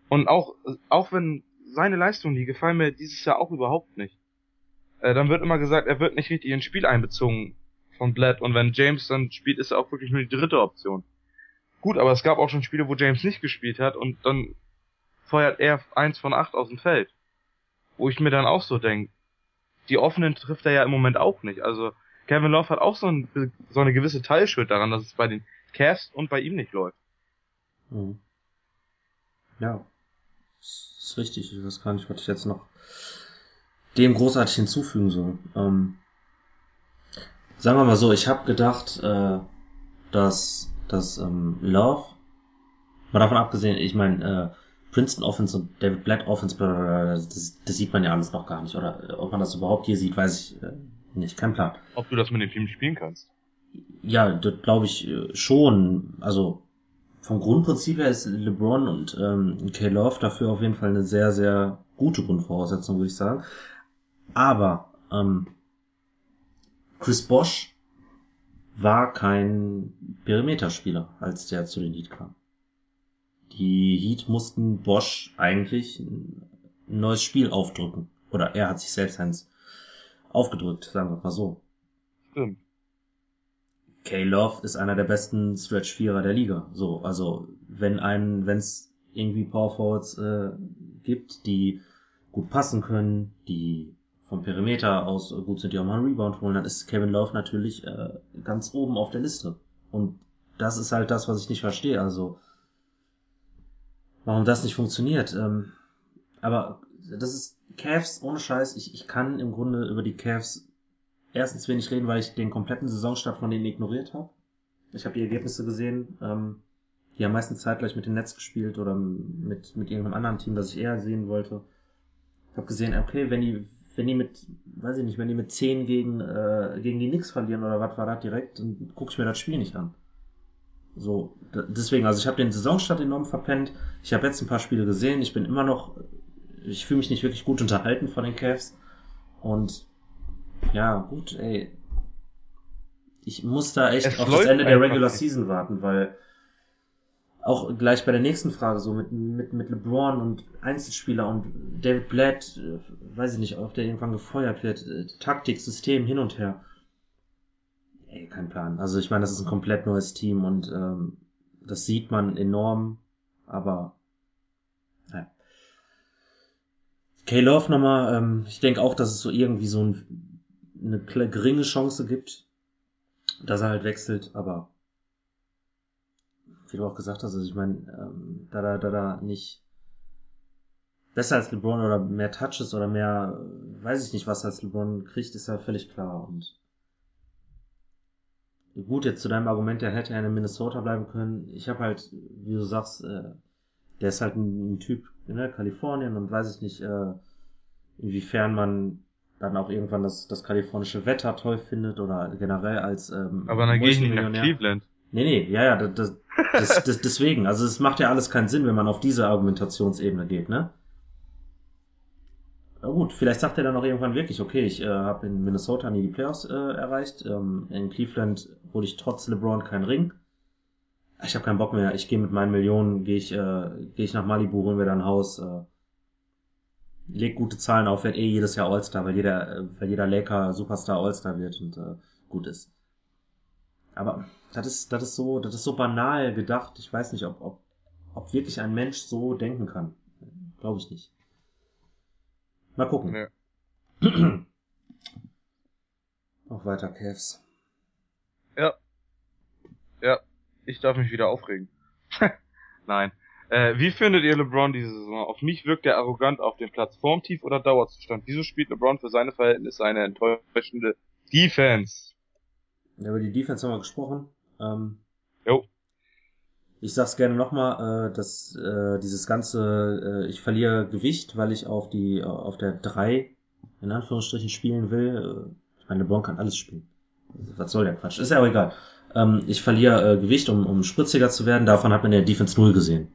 Und auch, auch wenn seine Leistungen, die gefallen mir dieses Jahr auch überhaupt nicht. Äh, dann wird immer gesagt, er wird nicht richtig ins Spiel einbezogen von Blatt und wenn James dann spielt, ist er auch wirklich nur die dritte Option. Gut, aber es gab auch schon Spiele, wo James nicht gespielt hat und dann feuert er eins von acht aus dem Feld. Wo ich mir dann auch so denke, die offenen trifft er ja im Moment auch nicht. Also Kevin Love hat auch so, ein, so eine gewisse Teilschuld daran, dass es bei den Cavs und bei ihm nicht läuft. Mhm. Ja, das ist richtig. Ich weiß gar nicht, was ich jetzt noch dem großartig hinzufügen soll. Ähm, sagen wir mal so, ich habe gedacht, äh, dass, dass ähm, Love, mal davon abgesehen, ich meine, äh, Princeton Offense und David Blatt Offense, das, das sieht man ja alles noch gar nicht. Oder ob man das überhaupt hier sieht, weiß ich äh, nicht. Kein Plan. Ob du das mit dem Team spielen kannst? Ja, das glaube ich äh, schon. Also vom Grundprinzip her ist LeBron und ähm, K-Love dafür auf jeden Fall eine sehr, sehr gute Grundvoraussetzung, würde ich sagen. Aber ähm, Chris Bosch war kein Perimeterspieler, als der zu den Heat kam. Die Heat mussten Bosch eigentlich ein neues Spiel aufdrücken. Oder er hat sich selbst eins aufgedrückt, sagen wir mal so. Stimmt. K-Love ist einer der besten Stretch-Vierer der Liga. So, also wenn ein, wenn es irgendwie Power Forwards äh, gibt, die gut passen können, die vom Perimeter aus gut sind, die auch mal einen Rebound holen, dann ist Kevin Love natürlich äh, ganz oben auf der Liste. Und das ist halt das, was ich nicht verstehe. Also warum das nicht funktioniert. Ähm, aber das ist Cavs ohne Scheiß. Ich, ich kann im Grunde über die Cavs erstens wenig reden, weil ich den kompletten Saisonstart von denen ignoriert habe. Ich habe die Ergebnisse gesehen. Ähm, die haben meistens zeitgleich mit dem Netz gespielt oder mit, mit irgendeinem anderen Team, das ich eher sehen wollte. Ich habe gesehen, okay, wenn die, wenn die mit, weiß ich nicht, wenn die mit 10 gegen, äh, gegen die Knicks verlieren oder was war das direkt, dann gucke ich mir das Spiel nicht an. So, deswegen, also ich habe den Saisonstart enorm verpennt. Ich habe jetzt ein paar Spiele gesehen. Ich bin immer noch, ich fühle mich nicht wirklich gut unterhalten von den Cavs. Und ja, gut, ey. Ich muss da echt es auf das Ende der Regular. Season warten, weil auch gleich bei der nächsten Frage so mit, mit, mit LeBron und Einzelspieler und David Blatt, äh, weiß ich nicht, ob der irgendwann gefeuert wird, äh, Taktik, System hin und her. Ey, kein Plan. Also ich meine, das ist ein komplett neues Team und ähm, das sieht man enorm, aber ja. K-Love nochmal, ähm, ich denke auch, dass es so irgendwie so ein, eine geringe Chance gibt, dass er halt wechselt, aber wie du auch gesagt hast, also ich meine, ähm, da da da da nicht besser als LeBron oder mehr Touches oder mehr, weiß ich nicht, was als LeBron kriegt, ist ja völlig klar und Gut, jetzt zu deinem Argument, der hätte er in Minnesota bleiben können. Ich habe halt, wie du sagst, äh, der ist halt ein, ein Typ, ne, Kalifornien und weiß ich nicht, äh, inwiefern man dann auch irgendwann das, das kalifornische Wetter toll findet oder generell als ähm, Aber dann gehe ich nicht nach Cleveland. Nee, nee, ja, ja, das, das, das, deswegen. Also es macht ja alles keinen Sinn, wenn man auf diese Argumentationsebene geht, ne? Na gut, vielleicht sagt er dann auch irgendwann wirklich, okay, ich äh, habe in Minnesota nie die Playoffs äh, erreicht. Ähm, in Cleveland hole ich trotz LeBron keinen Ring. Ich habe keinen Bock mehr. Ich gehe mit meinen Millionen, gehe ich, äh, geh ich nach Malibu, holen wir da ein Haus. Äh, leg gute Zahlen auf, wird eh jedes Jahr All-Star, weil jeder, äh, weil jeder Laker Superstar All-Star wird und äh, gut ist. Aber das ist, das ist so, das ist so banal gedacht. Ich weiß nicht, ob, ob, ob wirklich ein Mensch so denken kann. Glaube ich nicht. Mal gucken. Ja. Auch weiter Cavs. Ja. Ja. Ich darf mich wieder aufregen. Nein. Äh, wie findet ihr LeBron diese Saison? Auf mich wirkt er arrogant auf dem Platz. Formtief oder Dauerzustand? Wieso spielt LeBron für seine Verhältnisse eine enttäuschende Defense? Ja, über die Defense haben wir gesprochen. Ähm, Jo. ich sag's gerne nochmal, äh, dass äh, dieses ganze, äh, ich verliere Gewicht, weil ich auf die auf der 3 in Anführungsstrichen spielen will. Äh, ich meine, LeBron kann alles spielen. Was soll der Quatsch? Ist ja auch egal. Ähm, ich verliere äh, Gewicht, um, um spritziger zu werden. Davon hat man in der Defense 0 gesehen.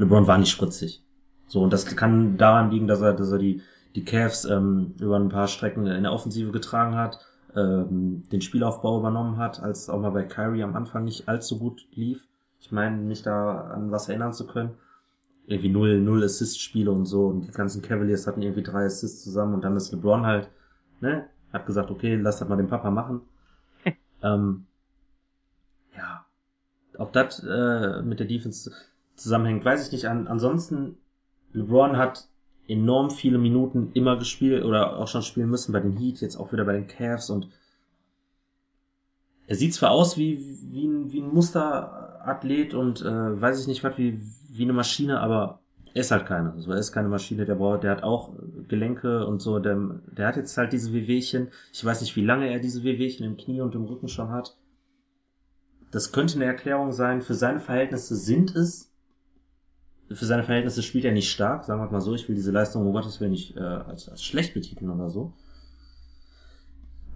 LeBron war nicht spritzig. So, und das kann daran liegen, dass er, dass er die, die Cavs ähm, über ein paar Strecken in der Offensive getragen hat, ähm, den Spielaufbau übernommen hat, als es auch mal bei Kyrie am Anfang nicht allzu gut lief. Ich meine, mich da an was erinnern zu können. Irgendwie null, null Assist-Spiele und so. Und die ganzen Cavaliers hatten irgendwie drei Assists zusammen und dann ist LeBron halt, ne, hat gesagt, okay, lass das mal den Papa machen. ähm, ja. Ob das äh, mit der Defense zusammenhängt, weiß ich nicht. An, ansonsten, LeBron hat enorm viele Minuten immer gespielt oder auch schon spielen müssen bei den Heat, jetzt auch wieder bei den Cavs und er sieht zwar aus wie, wie, ein, wie ein Musterathlet und äh, weiß ich nicht was, wie, wie eine Maschine, aber er ist halt keine. Also er ist keine Maschine, der braucht, der hat auch Gelenke und so, der, der hat jetzt halt diese Wehwehchen. Ich weiß nicht, wie lange er diese Wehwehchen im Knie und im Rücken schon hat. Das könnte eine Erklärung sein. Für seine Verhältnisse sind es für seine Verhältnisse spielt er nicht stark, sagen wir mal so. Ich will diese Leistung, um Gottes Willen, nicht äh, als, als schlecht betiteln oder so.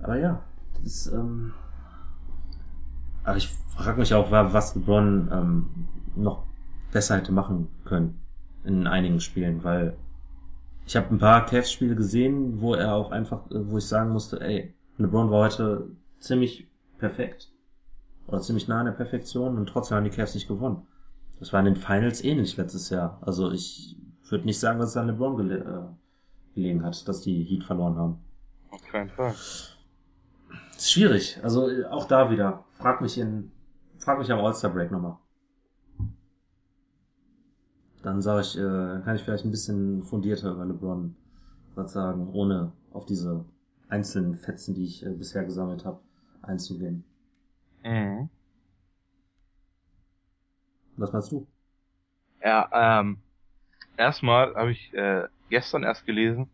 Aber ja, das ist, ähm, aber ich frage mich auch, was LeBron ähm, noch besser hätte machen können in einigen Spielen, weil ich habe ein paar Cavs-Spiele gesehen, wo er auch einfach, wo ich sagen musste, ey, LeBron war heute ziemlich perfekt oder ziemlich nah an der Perfektion und trotzdem haben die Cavs nicht gewonnen. Das war in den Finals ähnlich letztes Jahr. Also ich würde nicht sagen, dass es an LeBron gele äh, gelegen hat, dass die Heat verloren haben. Auf keinen Fall. Ist schwierig. Also auch da wieder. Frag mich in, frag mich am All-Star Break nochmal. Dann sage ich, äh, kann ich vielleicht ein bisschen fundierter über LeBron was sagen, ohne auf diese einzelnen Fetzen, die ich äh, bisher gesammelt habe, einzugehen. Mhm. Was meinst du? Ja, ähm, erstmal habe ich äh, gestern erst gelesen,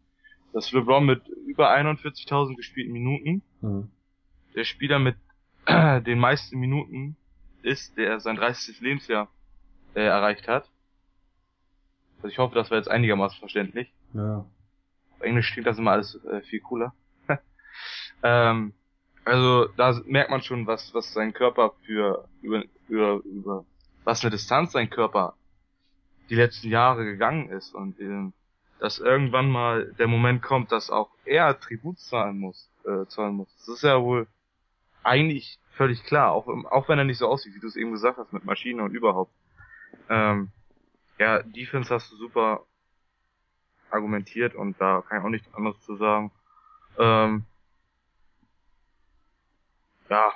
dass LeBron mit über 41.000 gespielten Minuten Mhm. der Spieler mit äh, den meisten Minuten ist, der sein 30. Lebensjahr äh, erreicht hat. Also ich hoffe, das war jetzt einigermaßen verständlich. Ja. Auf Englisch klingt das immer alles äh, viel cooler. ähm, also da merkt man schon, was was sein Körper für über über über was eine Distanz sein Körper die letzten Jahre gegangen ist und ähm, dass irgendwann mal der Moment kommt, dass auch er Tribut zahlen muss, äh, zahlen muss. Das ist ja wohl eigentlich völlig klar, auch, auch wenn er nicht so aussieht, wie du es eben gesagt hast, mit Maschine und überhaupt. Ähm, ja, Defense hast du super argumentiert und da kann ich auch nichts anderes zu sagen. Ähm, ja,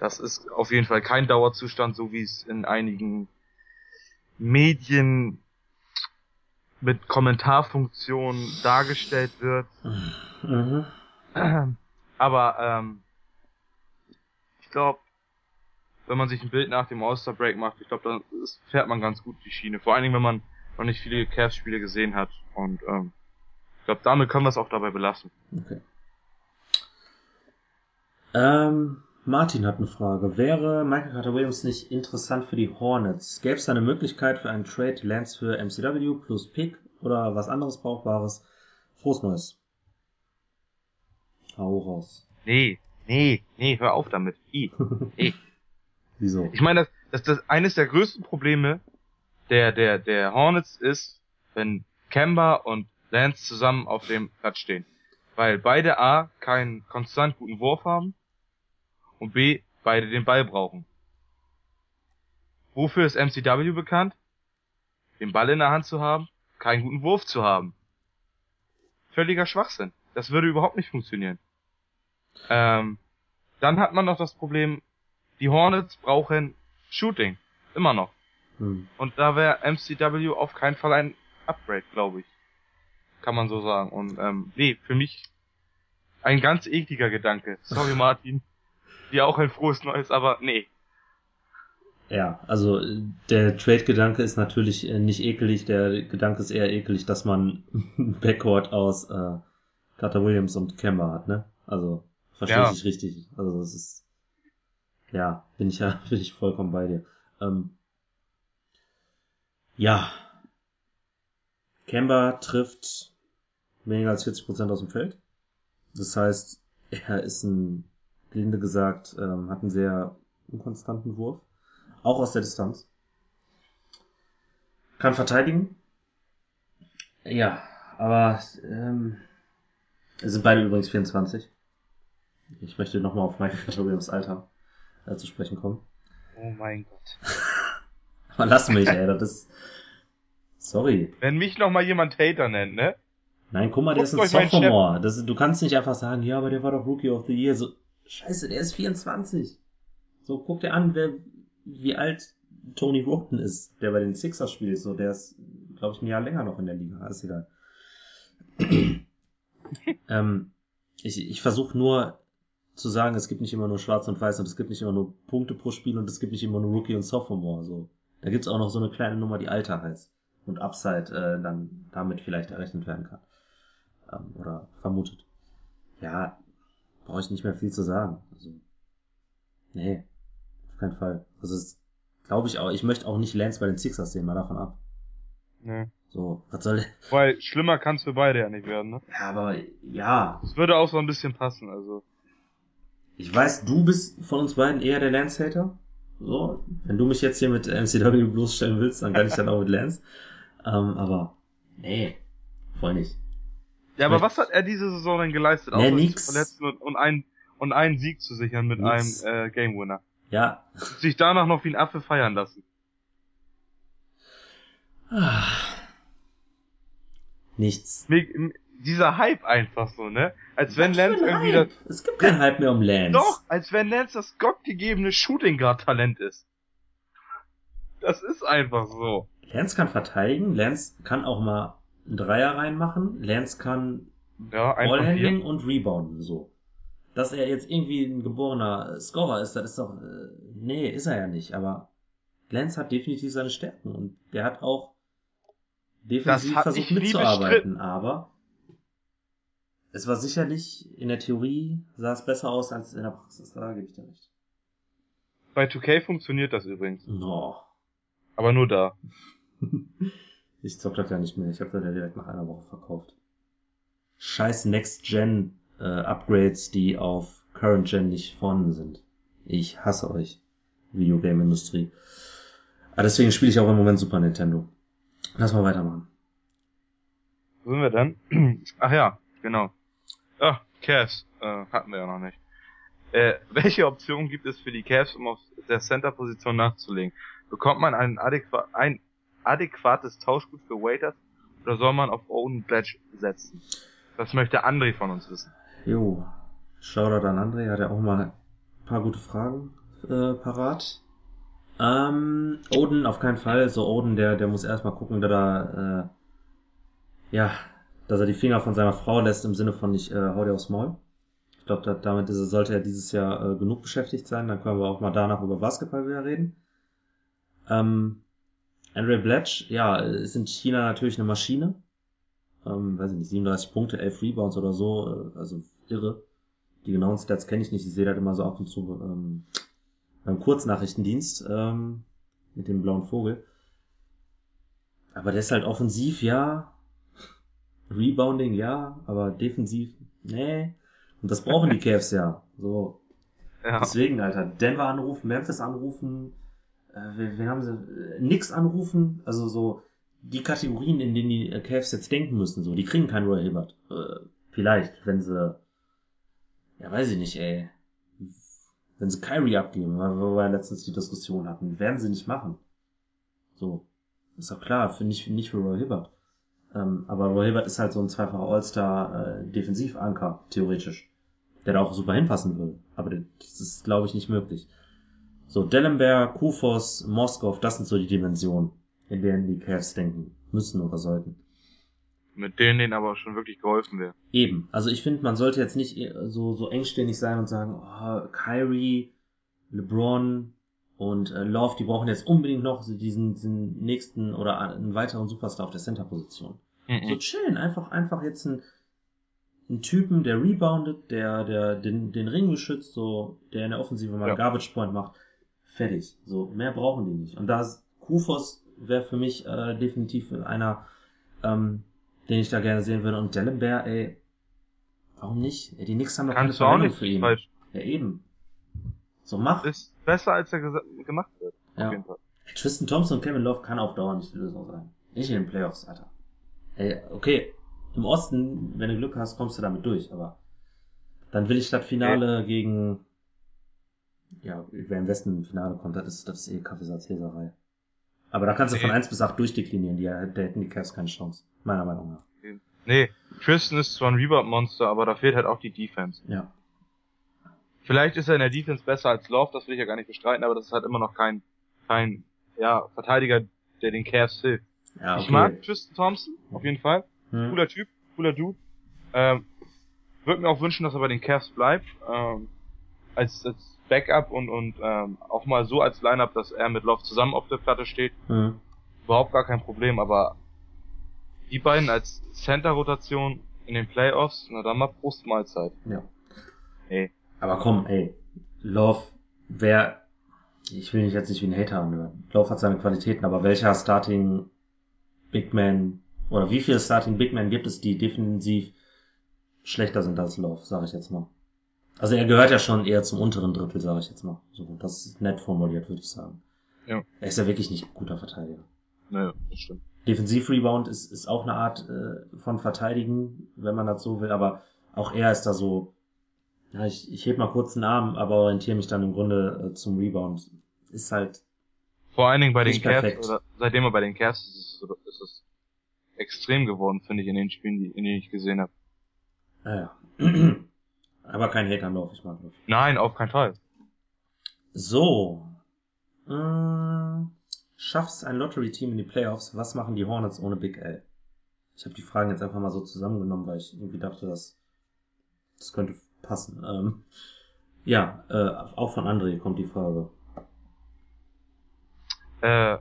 das ist auf jeden Fall kein Dauerzustand, so wie es in einigen Medien mit Kommentarfunktion dargestellt wird. Mhm. Aber ähm, ich glaube, wenn man sich ein Bild nach dem All-Star Break macht, ich glaube, dann ist- fährt man ganz gut die Schiene. Vor allen Dingen, wenn man noch nicht viele Cavs-Spiele gesehen hat. Und ähm, ich glaube, damit können wir es auch dabei belassen. Okay. Ähm, Martin hat eine Frage. Wäre Michael Carter Williams nicht interessant für die Hornets? Gäbe es da eine Möglichkeit für einen Trade Lance für MCW plus Pick oder was anderes Brauchbares? Frohes Neues. Hau raus. Nee, nee, nee, hör auf damit. I. Nee. Wieso? Ich meine, das, das, das eines der größten Probleme der, der, der Hornets ist, wenn Kemba und Lance zusammen auf dem Platz stehen. Weil beide A keinen konstant guten Wurf haben und B beide den Ball brauchen. Wofür ist MCW bekannt? Den Ball in der Hand zu haben, keinen guten Wurf zu haben. Völliger Schwachsinn. Das würde überhaupt nicht funktionieren. Ähm, dann hat man noch das Problem, die Hornets brauchen Shooting. Immer noch. Hm. Und da wäre MCW auf keinen Fall ein Upgrade, glaube ich. Kann man so sagen. Und ähm, nee, für mich ein ganz ekliger Gedanke. Sorry Martin. Dir auch ein frohes Neues, aber nee. Ja, also der Trade-Gedanke ist natürlich äh, nicht ekelig, der Gedanke ist eher ekelig, dass man Backcourt aus äh, Carter Williams und Kemba hat, ne? Also verstehe Ja. ich richtig. Also das ist ja, bin ich ja bin ich vollkommen bei dir. Ähm, ja, Kemba trifft weniger als 40% aus dem Feld. Das heißt, er ist ein, gelinde gesagt, ähm, hat einen sehr unkonstanten Wurf. Auch aus der Distanz. Kann verteidigen. Ja, aber ähm, es sind beide übrigens 24. Ich möchte nochmal auf Michael Williams Alter äh, zu sprechen kommen. Oh mein Gott. Aber lass mich, ey, das ist... Sorry. Wenn mich noch mal jemand Hater nennt, ne? Nein, guck mal, der ist ein Guckt euch meinen Sophomore. Das, du kannst nicht einfach sagen, ja, aber der war doch Rookie of the Year. So, scheiße, der ist 24. So, guck dir an, wer, wie alt Tony Roten ist, der bei den Sixers spielt. So, der ist, glaube ich, ein Jahr länger noch in der Liga. Ist egal. ähm, ich ich versuche nur zu sagen, es gibt nicht immer nur Schwarz und Weiß und es gibt nicht immer nur Punkte pro Spiel und es gibt nicht immer nur Rookie und Sophomore. So, da gibt's auch noch so eine kleine Nummer, die Alter heißt und Upside äh, dann damit vielleicht errechnet werden kann ähm, oder vermutet. Ja, brauche ich nicht mehr viel zu sagen. Also, nee, auf keinen Fall. Also, glaube ich auch. Ich möchte auch nicht Lance bei den Sixers sehen, mal davon ab. Ne. So, was soll? Weil schlimmer kann's für beide ja nicht werden, ne? Ja, aber ja, Es würde auch so ein bisschen passen, also. ich weiß, du bist von uns beiden eher der Lance-Hater. So, wenn du mich jetzt hier mit MCW bloßstellen willst, dann kann ich dann auch mit Lance. Ähm, aber nee, voll nicht. Ja, aber was hat er diese Saison denn geleistet, sich nix. zu verletzen und, und, einen, und einen Sieg zu sichern mit Nix. einem äh, Game Winner? Ja, Und sich danach noch wie ein Affe feiern lassen. Ah. nichts. Mir, dieser Hype einfach so, ne? Als wenn Lance irgendwie Hype? das, Es gibt keinen Hype mehr um Lance. Doch, als wenn Lance das gottgegebene Shooting Guard Talent ist. Das ist einfach so. Lance kann verteidigen, Lance kann auch mal einen Dreier reinmachen, Lance kann Ja, Ballhandling und Rebounden, so. Dass er jetzt irgendwie ein geborener Scorer ist, das ist doch, äh, nee, ist er ja nicht, aber Lance hat definitiv seine Stärken und der hat auch defensiv Das hat versucht mitzuarbeiten, aber es war sicherlich, in der Theorie sah es besser aus als in der Praxis, da gebe ich dir recht. Bei 2K funktioniert das übrigens. No. Aber nur da. Ich zock das ja nicht mehr. Ich habe das ja direkt nach einer Woche verkauft. Scheiß Next-Gen äh, die auf Current-Gen nicht vorhanden sind. Ich hasse euch, Videogame-Industrie. Aber deswegen spiele ich auch im Moment Super Nintendo. Lass mal weitermachen. Wo sind wir denn? Ach ja, genau. Ah, Cavs, äh, hatten wir ja noch nicht. Äh, welche Option gibt es für die Cavs, um auf der Center-Position nachzulegen? Bekommt man ein, adäqua ein adäquates Tauschgut für Waiters oder soll man auf Owen Bledge setzen? Das möchte André von uns wissen. Jo, Shoutout an André, hat er auch mal ein paar gute Fragen äh, parat. Ähm, Oden auf keinen Fall. So Oden, der, der muss erstmal gucken, dass er, äh, ja, dass er die Finger von seiner Frau lässt im Sinne von nicht, äh, hau dir aufs Maul. Ich glaube, da, damit ist, sollte er dieses Jahr äh, genug beschäftigt sein. Dann können wir auch mal danach über Basketball wieder reden. Ähm, Andre Bletch, ja, ist in China natürlich eine Maschine. Ähm, weiß ich nicht, 37 Punkte, 11 Rebounds oder so, äh, also irre. Die genauen Stats kenne ich nicht, ich sehe das immer so ab und zu ähm, beim Kurznachrichtendienst ähm, mit dem blauen Vogel. Aber der ist halt offensiv, ja. Rebounding, ja, aber defensiv, nee. Und das brauchen die Cavs ja. So, Ja, Deswegen, Alter, Denver anrufen, Memphis anrufen, äh, wen, wen haben sie, äh, nix anrufen, also so die Kategorien, in denen die äh, Cavs jetzt denken müssen, so, die kriegen keinen Roy Hibbert. Äh, vielleicht, wenn sie, ja, weiß ich nicht, ey, wenn sie Kyrie abgeben, weil wir letztens die Diskussion hatten, werden sie nicht machen. So, ist doch klar, finde ich nicht für Roy Hibbert. Ähm, aber Roy Hibbert ist halt so ein zweifacher All-Star äh, theoretisch der da auch super hinpassen würde. Aber das ist, glaube ich, nicht möglich. So, Dellenberg, Kufos, Moskov, das sind so die Dimensionen, in denen die Cavs denken müssen oder sollten. mit denen denen aber schon wirklich geholfen wird. Eben. Also ich finde, man sollte jetzt nicht so, so engständig sein und sagen, oh, Kyrie, LeBron Und äh, Love, die brauchen jetzt unbedingt noch diesen, diesen nächsten oder einen weiteren Superstar auf der Center-Position. Mhm. So chillen, einfach, einfach jetzt ein, ein Typen, der reboundet, der, der den, den Ring beschützt, so, der in der Offensive mal Ja. einen Garbage Point macht. Fertig. So, mehr brauchen die nicht. Und da ist Kufos wäre für mich äh, definitiv einer, ähm, den ich da gerne sehen würde. Und Dellenberg, ey, warum nicht? Ey, die Knicks haben doch keine Verwendung nicht für ihn. falsch. Ja, eben. So, mach. Ist besser, als er gemacht wird. Ja. Tristan Thompson und Kevin Love kann auf Dauer nicht die Lösung sein. Nicht in den Playoffs, Alter. Ey, okay, im Osten, wenn du Glück hast, kommst du damit durch, aber dann will ich das Finale gegen, ja, wer im Westen im Finale kommt, das ist, das ist eh Kaffeesatzleserei. Aber da kannst du von Nee. 1 bis 8 durchdeklinieren, die, da hätten die Cavs keine Chance. Meiner Meinung nach. Nee, Tristan ist zwar ein Rebound-Monster, aber da fehlt halt auch die Defense. Ja. Vielleicht ist er in der Defense besser als Love, das will ich ja gar nicht bestreiten, aber das ist halt immer noch kein, kein, ja, Verteidiger, der den Cavs hilft. Ja, okay. Ich mag Tristan Thompson, auf jeden Fall. Hm. Cooler Typ, cooler Dude. Ähm, würde mir auch wünschen, dass er bei den Cavs bleibt. Ähm, als, als Backup und, und ähm, auch mal so als Lineup, dass er mit Love zusammen auf der Platte steht. Hm. Überhaupt gar kein Problem, aber die beiden als Center-Rotation in den Playoffs, na dann mal Prost Mahlzeit. Ja. Ey. Aber komm, ey, Love, wer, ich will nicht jetzt nicht wie ein Hater anhören. Love hat seine Qualitäten, aber welcher Starting Big Man oder wie viele Starting Big Men gibt es, die defensiv schlechter sind als Love, sage ich jetzt mal. Also er gehört ja schon eher zum unteren Drittel, sage ich jetzt mal. So, das ist nett formuliert, würde ich sagen. Ja. Er ist ja wirklich nicht guter Verteidiger. Naja, das stimmt. Defensiv-Rebound ist, ist auch eine Art äh, von Verteidigen, wenn man das so will, aber auch er ist da so, ja, ich, ich heb mal kurz den Arm, aber orientiere mich dann im Grunde äh, zum Rebound. Ist halt, Vor allen Dingen bei den Cavs, oder seitdem er bei den Cavs ist, ist es, ist es extrem geworden, finde ich, in den Spielen, die, in denen ich gesehen habe. naja. aber kein Hate an Love, ich mag Love. Nein, auf keinen Fall. So. Äh, schaffst ein Lottery-Team in die Playoffs, was machen die Hornets ohne Big L? Ich habe die Fragen jetzt einfach mal so zusammengenommen, weil ich irgendwie dachte, dass das könnte passen. Ähm, ja, äh, auch von André kommt die Frage. Äh,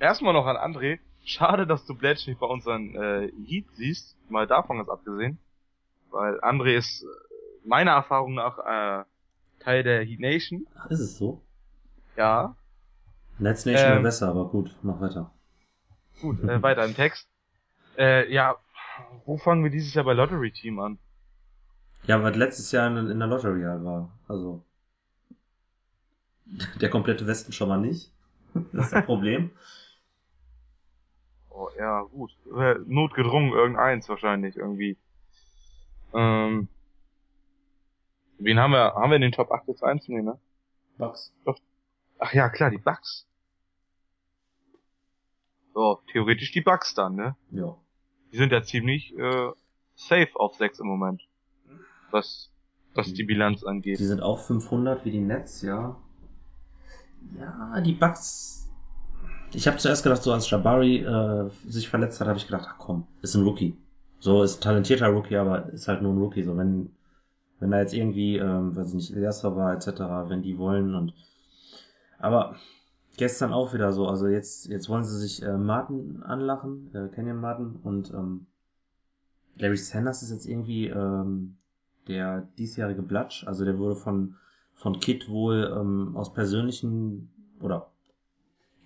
erstmal noch an André. Schade, dass du Bledge nicht bei unseren äh, Heat siehst. Mal davon ist abgesehen. Weil André ist meiner Erfahrung nach äh, Teil der Heat Nation. Ach, ist es so? Ja. Netz Nation wäre Ähm, besser, aber gut, mach weiter. Gut, äh, weiter im Text. Äh, ja, wo fangen wir dieses Jahr bei Lottery Team an? Ja, was letztes Jahr in, in der Lottery halt war. Also. Der komplette Westen schon mal nicht. Das ist das Problem. Oh, ja, gut. Äh, notgedrungen, irgendeins wahrscheinlich, irgendwie. Ähm, wen haben wir, haben wir in den Top 8 jetzt eins? Nee, ne? Bugs. Ach ja, klar, die Bugs. So, theoretisch die Bugs dann, ne? Ja. Die sind ja ziemlich äh, safe auf 6 im Moment. Was, was die Bilanz angeht. Die sind auch 500 wie die Nets, ja. Ja, die Bugs. Ich habe zuerst gedacht, so als Jabari äh, sich verletzt hat, habe ich gedacht, ach komm, ist ein Rookie. So ist ein talentierter Rookie, aber ist halt nur ein Rookie. So wenn wenn da jetzt irgendwie, ähm, weiß ich nicht, Ilyasov war etc., wenn die wollen und aber gestern auch wieder so, also jetzt jetzt wollen sie sich äh, Martin anlachen, äh, Kenyon Martin und ähm, Larry Sanders ist jetzt irgendwie ähm, der diesjährige Blatsch, also der wurde von von Kit wohl ähm, aus persönlichen oder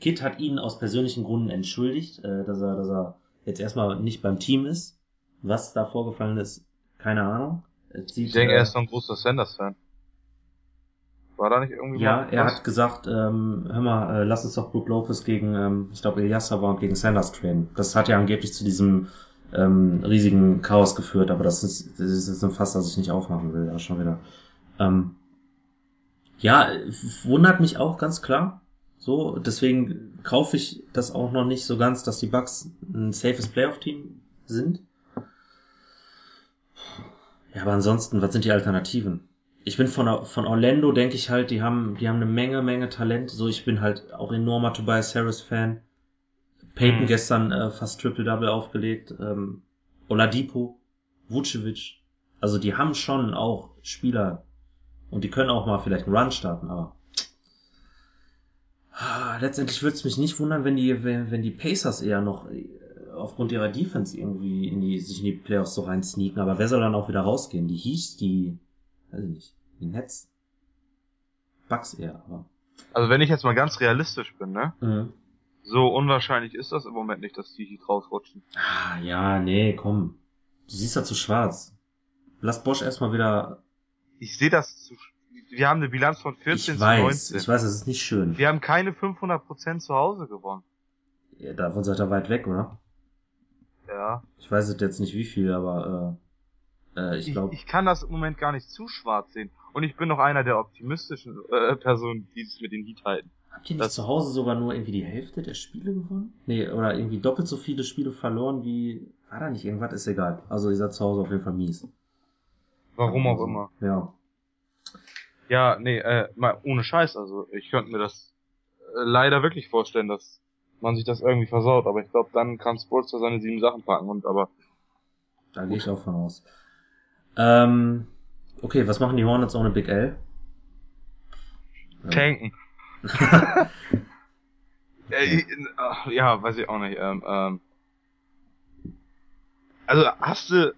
Kit hat ihn aus persönlichen Gründen entschuldigt, äh, dass er dass er jetzt erstmal nicht beim Team ist. Was da vorgefallen ist, keine Ahnung. Sieht, Ich denke, äh, er ist so ein großer Sanders-Fan. War da nicht irgendwie ja, er was? hat gesagt, ähm, hör mal, äh, lass uns doch Brook Lopez gegen, ähm, ich glaube, Ilyasova und gegen Sanders trainen. Das hat ja angeblich zu diesem ähm, riesigen Chaos geführt, aber das ist, das ist ein Fass, das ich nicht aufmachen will, da schon wieder. Ähm, ja, wundert mich auch ganz klar. So, deswegen kaufe ich das auch noch nicht so ganz, dass die Bucks ein safes Playoff-Team sind. Ja, aber ansonsten, was sind die Alternativen? Ich bin von, von Orlando, denke ich halt, die haben, die haben eine Menge, Menge Talent. So, ich bin halt auch enormer Tobias Harris Fan. Peyton Mhm. gestern äh, fast Triple-Double aufgelegt. Ähm, Oladipo, Vucevic. Also die haben schon auch Spieler und die können auch mal vielleicht einen Run starten, aber Ah, Letztendlich würde es mich nicht wundern, wenn die, wenn, wenn die Pacers eher noch aufgrund ihrer Defense irgendwie in die, sich in die Playoffs so rein sneaken. Aber wer soll dann auch wieder rausgehen? Die Heat, die, weiß ich nicht, die Nets? Bucks eher, aber. Also wenn ich jetzt mal ganz realistisch bin, ne? Mhm. So unwahrscheinlich ist das im Moment nicht, dass die Heat rausrutschen. Ah, ja, nee, komm. Du siehst da zu schwarz. Lass Bosch erstmal wieder. Ich sehe das zu, wir haben eine Bilanz von 14 ich zu weiß, 19. ich weiß, das ist nicht schön. Wir haben keine 500% zu Hause gewonnen. Ja, davon seid ihr weit weg, oder? Ja. Ich weiß jetzt nicht wie viel, aber äh, äh, ich Ich, glaube. ich kann das im Moment gar nicht zu schwarz sehen. Und ich bin noch einer der optimistischen äh, Personen, die es mit den Heat halten. Habt ihr nicht das- zu Hause sogar nur irgendwie die Hälfte der Spiele gewonnen? Nee, oder irgendwie doppelt so viele Spiele verloren wie. War da nicht irgendwas? Ist egal. Also ihr seid zu Hause auf jeden Fall mies. Warum auch immer. Ja. Ja, nee, äh, mal ohne Scheiß. Also ich könnte mir das äh, leider wirklich vorstellen, dass man sich das irgendwie versaut. Aber ich glaube, dann kann Sportster seine sieben Sachen packen. Und aber Da gehe ich auch von aus. Ähm, okay, was machen die Hornets ohne Big L? Tanken. Äh, ach, ja, weiß ich auch nicht. Ähm, ähm, also hast du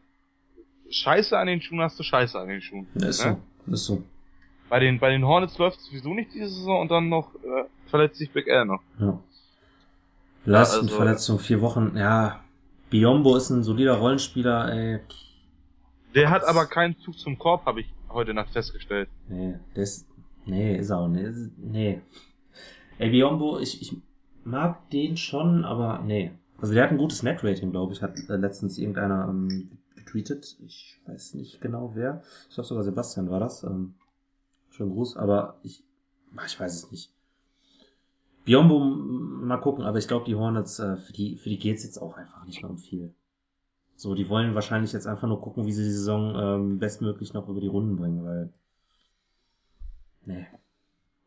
Scheiße an den Schuhen, hast du Scheiße an den Schuhen. Ja, ist ne? so. Ist so. Bei den bei den Hornets läuft es sowieso nicht diese Saison und dann noch äh, verletzt sich Big L noch. Ja. Leisten, also- vier Wochen. Ja, Biombo ist ein solider Rollenspieler, ey. Der hat aber keinen Zug zum Korb, habe ich heute Nacht festgestellt. Nee, der ist. Nee, ist er auch nicht. Ist- Nee. Ey, Biombo, ich, ich mag den schon, aber nee. Also der hat ein gutes Net-Rating, glaube ich, hat äh, letztens irgendeiner ähm, getweetet. Ich weiß nicht genau wer. Ich glaube sogar Sebastian war das. Ähm, schönen Gruß, aber ich, ich weiß es nicht. Biombo, mal gucken, aber ich glaube, die Hornets, äh, für die, für die geht's jetzt auch einfach nicht mehr um viel. So, die wollen wahrscheinlich jetzt einfach nur gucken, wie sie die Saison ähm, bestmöglich noch über die Runden bringen, weil. Nee.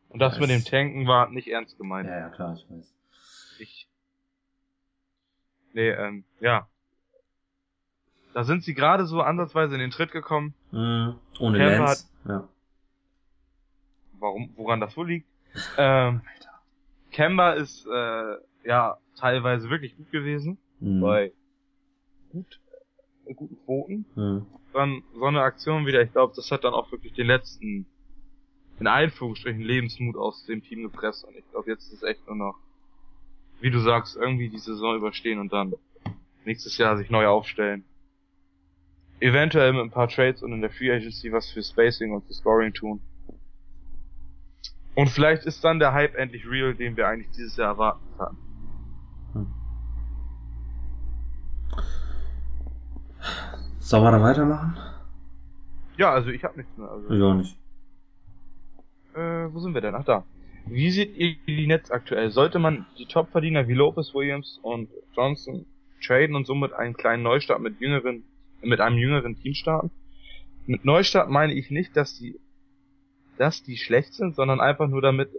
Und das mit dem. Tanken war nicht ernst gemeint. Ja, ja, klar, ich weiß. Ich. Nee, ähm, ja. Da sind sie gerade so ansatzweise in den Tritt gekommen. Mhm. Ohne Lance. Ja. Warum, woran das wohl liegt? Ähm, Kemba ist, äh, ja, teilweise wirklich gut gewesen. Mhm. Bei gut, äh, guten Quoten. Mhm. Dann so eine Aktion wieder, ich glaube, das hat dann auch wirklich den letzten, in Einführungsstrichen, Lebensmut aus dem Team gepresst. Und ich glaube, jetzt ist es echt nur noch, wie du sagst, irgendwie die Saison überstehen und dann nächstes Jahr sich neu aufstellen. Eventuell mit ein paar Trades und in der Free Agency was für Spacing und für Scoring tun. Und vielleicht ist dann der Hype endlich real, den wir eigentlich dieses Jahr erwartet hatten. Sollen wir dann weitermachen? Ja, also ich habe nichts mehr. Also. Ich auch nicht. Äh, wo sind wir denn? Ach da. Wie seht ihr die Nets aktuell? Sollte man die Topverdiener wie Lopez, Williams und Johnson traden und somit einen kleinen Neustart mit jüngeren, mit einem jüngeren Team starten? Mit Neustart meine ich nicht, dass die, dass die schlecht sind, sondern einfach nur damit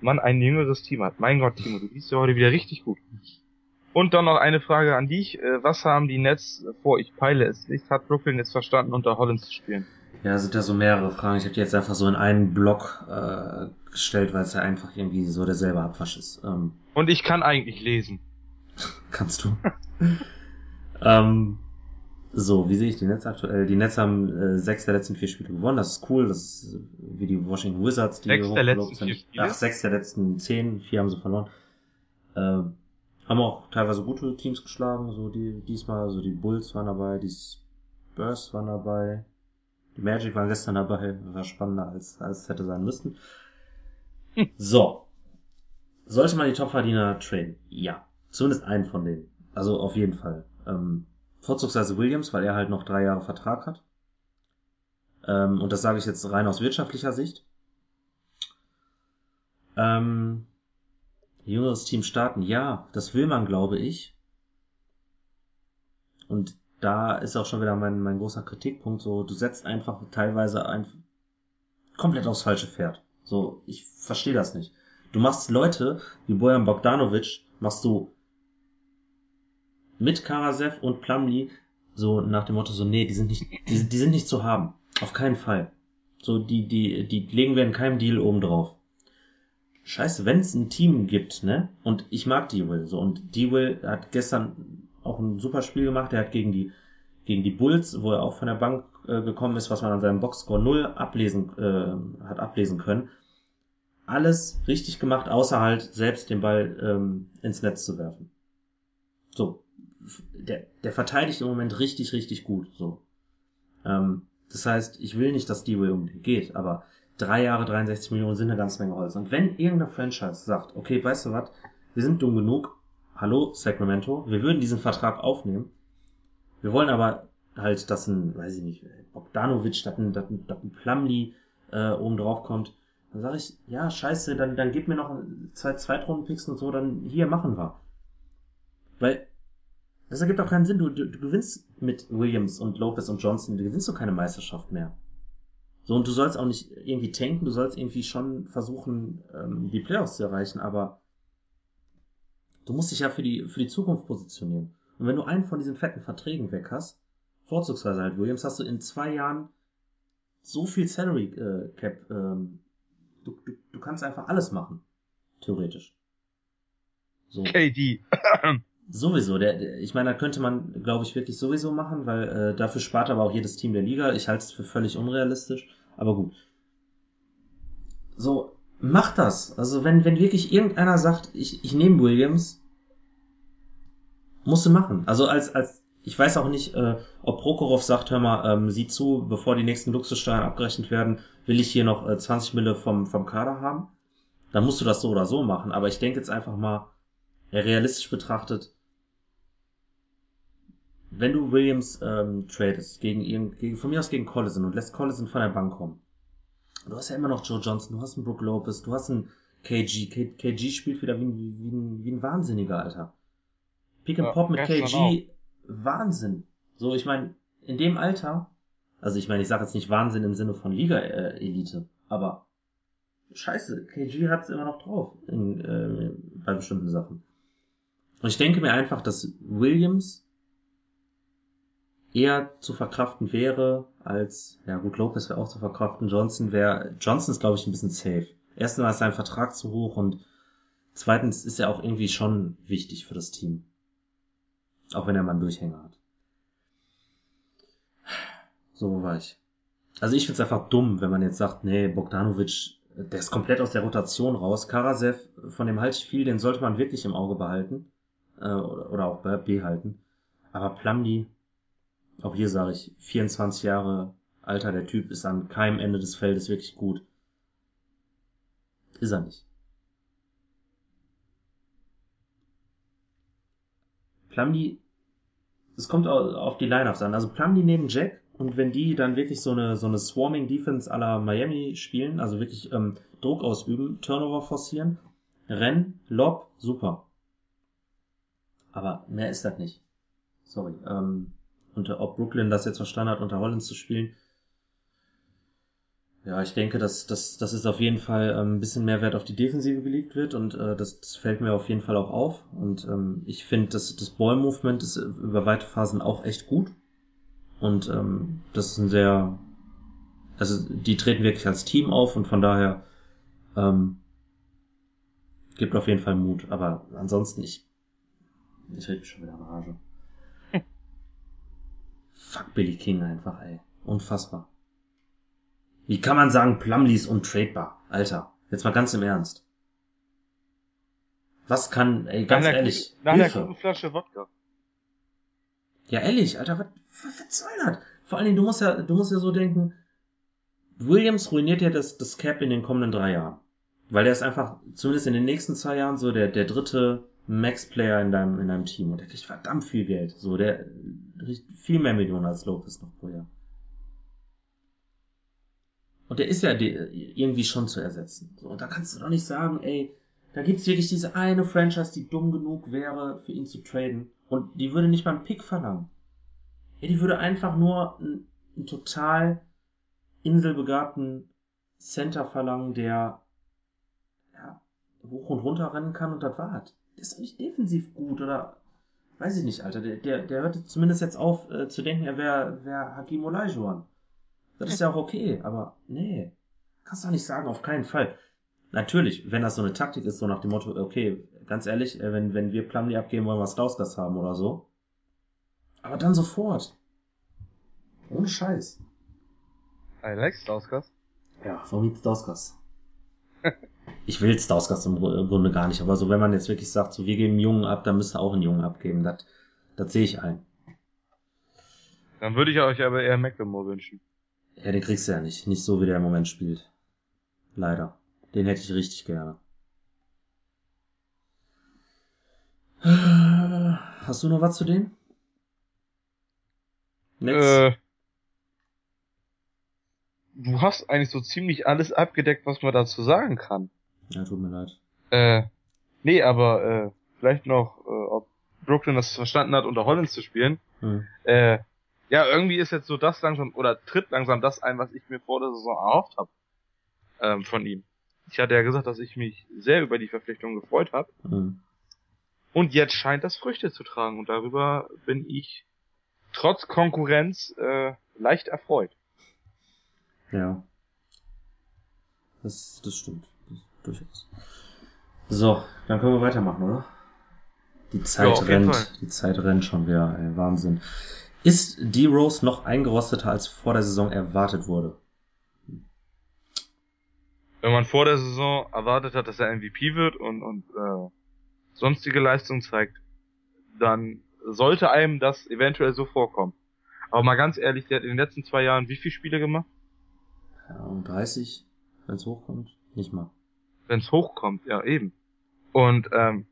man ein jüngeres Team hat. Mein Gott, Timo, du bist ja heute wieder richtig gut. Und dann noch eine Frage an dich. Äh, Was haben die Nets vor? Ich peile es nicht. Hat Brooklyn jetzt verstanden, unter Holland zu spielen? Ja, es sind ja so mehrere Fragen. Ich habe die jetzt einfach so in einen Block äh, gestellt, weil es ja einfach irgendwie so derselbe Abwasch ist. Ähm, Und ich kann eigentlich lesen. kannst du? ähm, so, wie sehe ich die Nets aktuell? Die Nets haben äh, sechs der letzten vier Spiele gewonnen. Das ist cool. Das ist äh, wie die Washington Wizards, die Sechs der letzten vier sind. Spiele? Ach, sechs der letzten zehn. Vier haben sie verloren. Ähm, haben auch teilweise gute Teams geschlagen. So die diesmal, so die Bulls waren dabei, die Spurs waren dabei. Die Magic waren gestern dabei, war spannender als, als es hätte sein müssen. So. Sollte man die Topverdiener traden? Ja. Zumindest einen von denen. Also auf jeden Fall. Ähm, vorzugsweise Williams, weil er halt noch drei Jahre Vertrag hat. Ähm, und das sage ich jetzt rein aus wirtschaftlicher Sicht. Ähm, jüngeres Team starten, ja, das will man, glaube ich. Und da ist auch schon wieder mein, mein großer Kritikpunkt, so, du setzt einfach teilweise ein, komplett aufs falsche Pferd. So, ich verstehe das nicht. Du machst Leute wie Bojan Bogdanovic, machst du mit Karasev und Plumlee so nach dem Motto so, nee, die sind nicht, die, die sind nicht zu haben. Auf keinen Fall. So, die, die, die legen wir in keinem Deal oben drauf. scheiße, wenn es ein Team gibt, ne? Und ich mag D-Will so. Und D-Will hat gestern auch ein super Spiel gemacht. Er hat gegen die, gegen die Bulls, wo er auch von der Bank äh, gekommen ist, was man an seinem Boxscore 0 ablesen, äh, hat ablesen können. Alles richtig gemacht, außer halt selbst den Ball ähm, ins Netz zu werfen. So. Der, der verteidigt im Moment richtig, richtig gut. So. Ähm, das heißt, ich will nicht, dass D-Will unbedingt geht, aber drei Jahre 63 Millionen sind eine ganze Menge Holz. Und wenn irgendeine Franchise sagt, okay, weißt du was, wir sind dumm genug, hallo Sacramento, wir würden diesen Vertrag aufnehmen, wir wollen aber halt, dass ein, weiß ich nicht, Bogdanovic, dass ein, dass ein, dass ein Plumlee äh, oben drauf kommt, dann sage ich, ja, scheiße, dann, dann gib mir noch zwei Zweitrunden-Picks und so, dann hier machen wir. Weil das ergibt auch keinen Sinn. Du, du, du gewinnst mit Williams und Lopez und Johnson, du gewinnst doch keine Meisterschaft mehr. So, und du sollst auch nicht irgendwie tanken, du sollst irgendwie schon versuchen, ähm, die Playoffs zu erreichen, aber du musst dich ja für die, für die Zukunft positionieren. Und wenn du einen von diesen fetten Verträgen weg hast, vorzugsweise halt Williams, hast du in zwei Jahren so viel Salary äh, Cap, ähm, du, du, du kannst einfach alles machen. Theoretisch. So. KD. Sowieso, der, ich meine, da könnte man, glaube ich, wirklich sowieso machen, weil äh, dafür spart aber auch jedes Team der Liga. Ich halte es für völlig unrealistisch, aber gut. So, mach das. Also wenn, wenn wirklich irgendeiner sagt, ich, ich nehme Williams, musst du machen. Also als, als, ich weiß auch nicht, äh, ob Prokhorov sagt, hör mal, ähm, sieh zu, bevor die nächsten Luxussteuern abgerechnet werden, will ich hier noch äh, 20 Mille vom, vom Kader haben. Dann musst du das so oder so machen. Aber ich denke jetzt einfach mal, ja, realistisch betrachtet, wenn du Williams ähm, tradest gegen gegen, von mir aus gegen Collison und lässt Collison von der Bank kommen, du hast ja immer noch Joe Johnson, du hast einen Brook Lopez, du hast einen KG. K KG spielt wieder wie ein, wie ein, wie ein Wahnsinniger, Alter. Pick and ja, Pop mit KG, Wahnsinn. So, ich meine, in dem Alter, also ich meine, ich sage jetzt nicht Wahnsinn im Sinne von Liga-Elite, aber scheiße, KG hat's immer noch drauf in, äh, bei bestimmten Sachen. Und ich denke mir einfach, dass Williams eher zu verkraften wäre als, ja gut, Lopez wäre auch zu verkraften, Johnson wäre, Johnson ist glaube ich ein bisschen safe. Erstens ist sein Vertrag zu hoch und zweitens ist er auch irgendwie schon wichtig für das Team. Auch wenn er mal einen Durchhänger hat. So war ich. Also ich find's einfach dumm, wenn man jetzt sagt, nee, Bogdanovic, der ist komplett aus der Rotation raus. Karasev, von dem halte ich viel, den sollte man wirklich im Auge behalten. Äh, oder auch behalten. Aber Plumlee, auch hier sage ich, 24 Jahre Alter, der Typ ist an keinem Ende des Feldes wirklich gut. Ist er nicht. Plumlee, es kommt auf die Lineups an. Also Plumlee neben Jack und wenn die dann wirklich so eine, so eine Swarming Defense à la Miami spielen, also wirklich ähm, Druck ausüben, Turnover forcieren, Renn, Lob, super. Aber mehr ist das nicht. Sorry. Ähm, und ob Brooklyn das jetzt verstanden hat, unter Hollins zu spielen. Ja, ich denke, dass, dass, dass es auf jeden Fall ähm, ein bisschen mehr Wert auf die Defensive gelegt wird und äh, das, das fällt mir auf jeden Fall auch auf. Und ähm, ich finde, dass das Ball-Movement ist über weite Phasen auch echt gut. Und ähm, das ist ein sehr, also die treten wirklich als Team auf und von daher ähm, gibt auf jeden Fall Mut. Aber ansonsten, ich, ich rede schon wieder in Rage. Fuck Billy King einfach, ey. Unfassbar. Wie kann man sagen, Plumlee ist untradebar? Alter, jetzt mal ganz im Ernst. Was kann, ey, ganz nach ehrlich. Nach einer guten Flasche Wodka. Ja, ehrlich, Alter, was, was, was soll das? Vor allen Dingen, du musst ja, du musst ja so denken, Williams ruiniert ja das, das Cap in den kommenden drei Jahren. Weil der ist einfach, zumindest in den nächsten zwei Jahren, so der, der dritte Max-Player in deinem, in deinem Team und der kriegt verdammt viel Geld. So, der kriegt viel mehr Millionen als Lopez noch pro Jahr. Und der ist ja irgendwie schon zu ersetzen. So, und da kannst du doch nicht sagen, ey, da gibt's wirklich diese eine Franchise, die dumm genug wäre, für ihn zu traden. Und die würde nicht mal einen Pick verlangen. Ja, die würde einfach nur einen, einen total inselbegabten Center verlangen, der ja, hoch und runter rennen kann und das war's der ist doch nicht defensiv gut oder weiß ich nicht, Alter. Der, der, der hörte zumindest jetzt auf äh, zu denken, er wäre wär Hakim Olajuwon. Das ist ja auch okay, aber nee. Kannst doch nicht sagen, auf keinen Fall. Natürlich, wenn das so eine Taktik ist, so nach dem Motto, okay, ganz ehrlich, äh, wenn, wenn wir Plumlee abgeben, wollen wir Stauskas haben oder so. Aber dann sofort. Ohne Scheiß. I like Stauskas. Ja, warum nicht Stauskas? Ich will Stauskas im Grunde gar nicht, aber so, wenn man jetzt wirklich sagt, so, wir geben einen Jungen ab, dann müsst ihr auch einen Jungen abgeben. Das, das sehe ich ein. Dann würde ich euch aber eher McLemore wünschen. Ja, den kriegst du ja nicht. Nicht so, wie der im Moment spielt. Leider. Den hätte ich richtig gerne. Hast du noch was zu denen? Next. Äh, du hast eigentlich so ziemlich alles abgedeckt, was man dazu sagen kann. Ja, tut mir leid. Äh, nee, aber äh, vielleicht noch, äh, ob Brooklyn das verstanden hat, unter Hollins zu spielen. Hm. Äh, ja, irgendwie ist jetzt so das langsam, oder tritt langsam das ein, was ich mir vor der Saison erhofft habe ähm, von ihm. Ich hatte ja gesagt, dass ich mich sehr über die Verpflichtung gefreut habe. Mhm. Und jetzt scheint das Früchte zu tragen und darüber bin ich trotz Konkurrenz äh, leicht erfreut. Ja. Das, das stimmt. Das, durchaus. So, dann können wir weitermachen, oder? Die Zeit ja, rennt. Die Zeit rennt schon wieder, ey, Wahnsinn. Ist D-Rose noch eingerosteter als vor der Saison erwartet wurde? Wenn man vor der Saison erwartet hat, dass er MVP wird und, und äh, sonstige Leistung zeigt, dann sollte einem das eventuell so vorkommen. Aber mal ganz ehrlich, der hat in den letzten zwei Jahren wie viele Spiele gemacht? Ja, um 30, wenn es hochkommt. Nicht mal. Wenn es hochkommt, ja eben. Und ähm,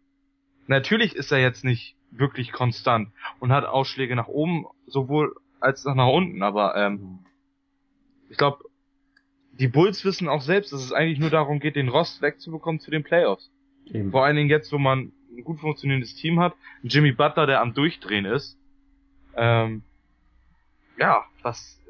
natürlich ist er jetzt nicht wirklich konstant und hat Ausschläge nach oben sowohl als auch nach unten, aber ähm, ich glaube, die Bulls wissen auch selbst, dass es eigentlich nur darum geht, den Rost wegzubekommen zu den Playoffs. Eben. Vor allen Dingen jetzt, wo man ein gut funktionierendes Team hat, Jimmy Butler, der am Durchdrehen ist. Ähm, ja, was.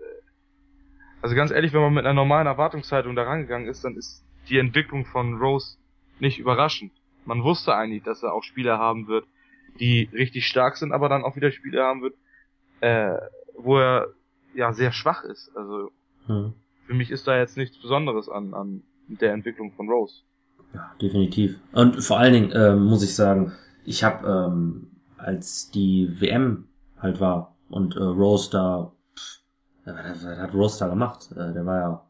Also ganz ehrlich, wenn man mit einer normalen Erwartungshaltung da rangegangen ist, dann ist die Entwicklung von Rose nicht überraschend. Man wusste eigentlich, dass er auch Spieler haben wird, die richtig stark sind, aber dann auch wieder Spieler haben wird, äh, wo er ja sehr schwach ist. Also hm. für mich ist da jetzt nichts Besonderes an, an der Entwicklung von Rose. Ja, definitiv. Und vor allen Dingen äh, muss ich sagen, ich habe, ähm, als die WM halt war und äh, Rose da, was hat Rose da gemacht? Äh, der war ja,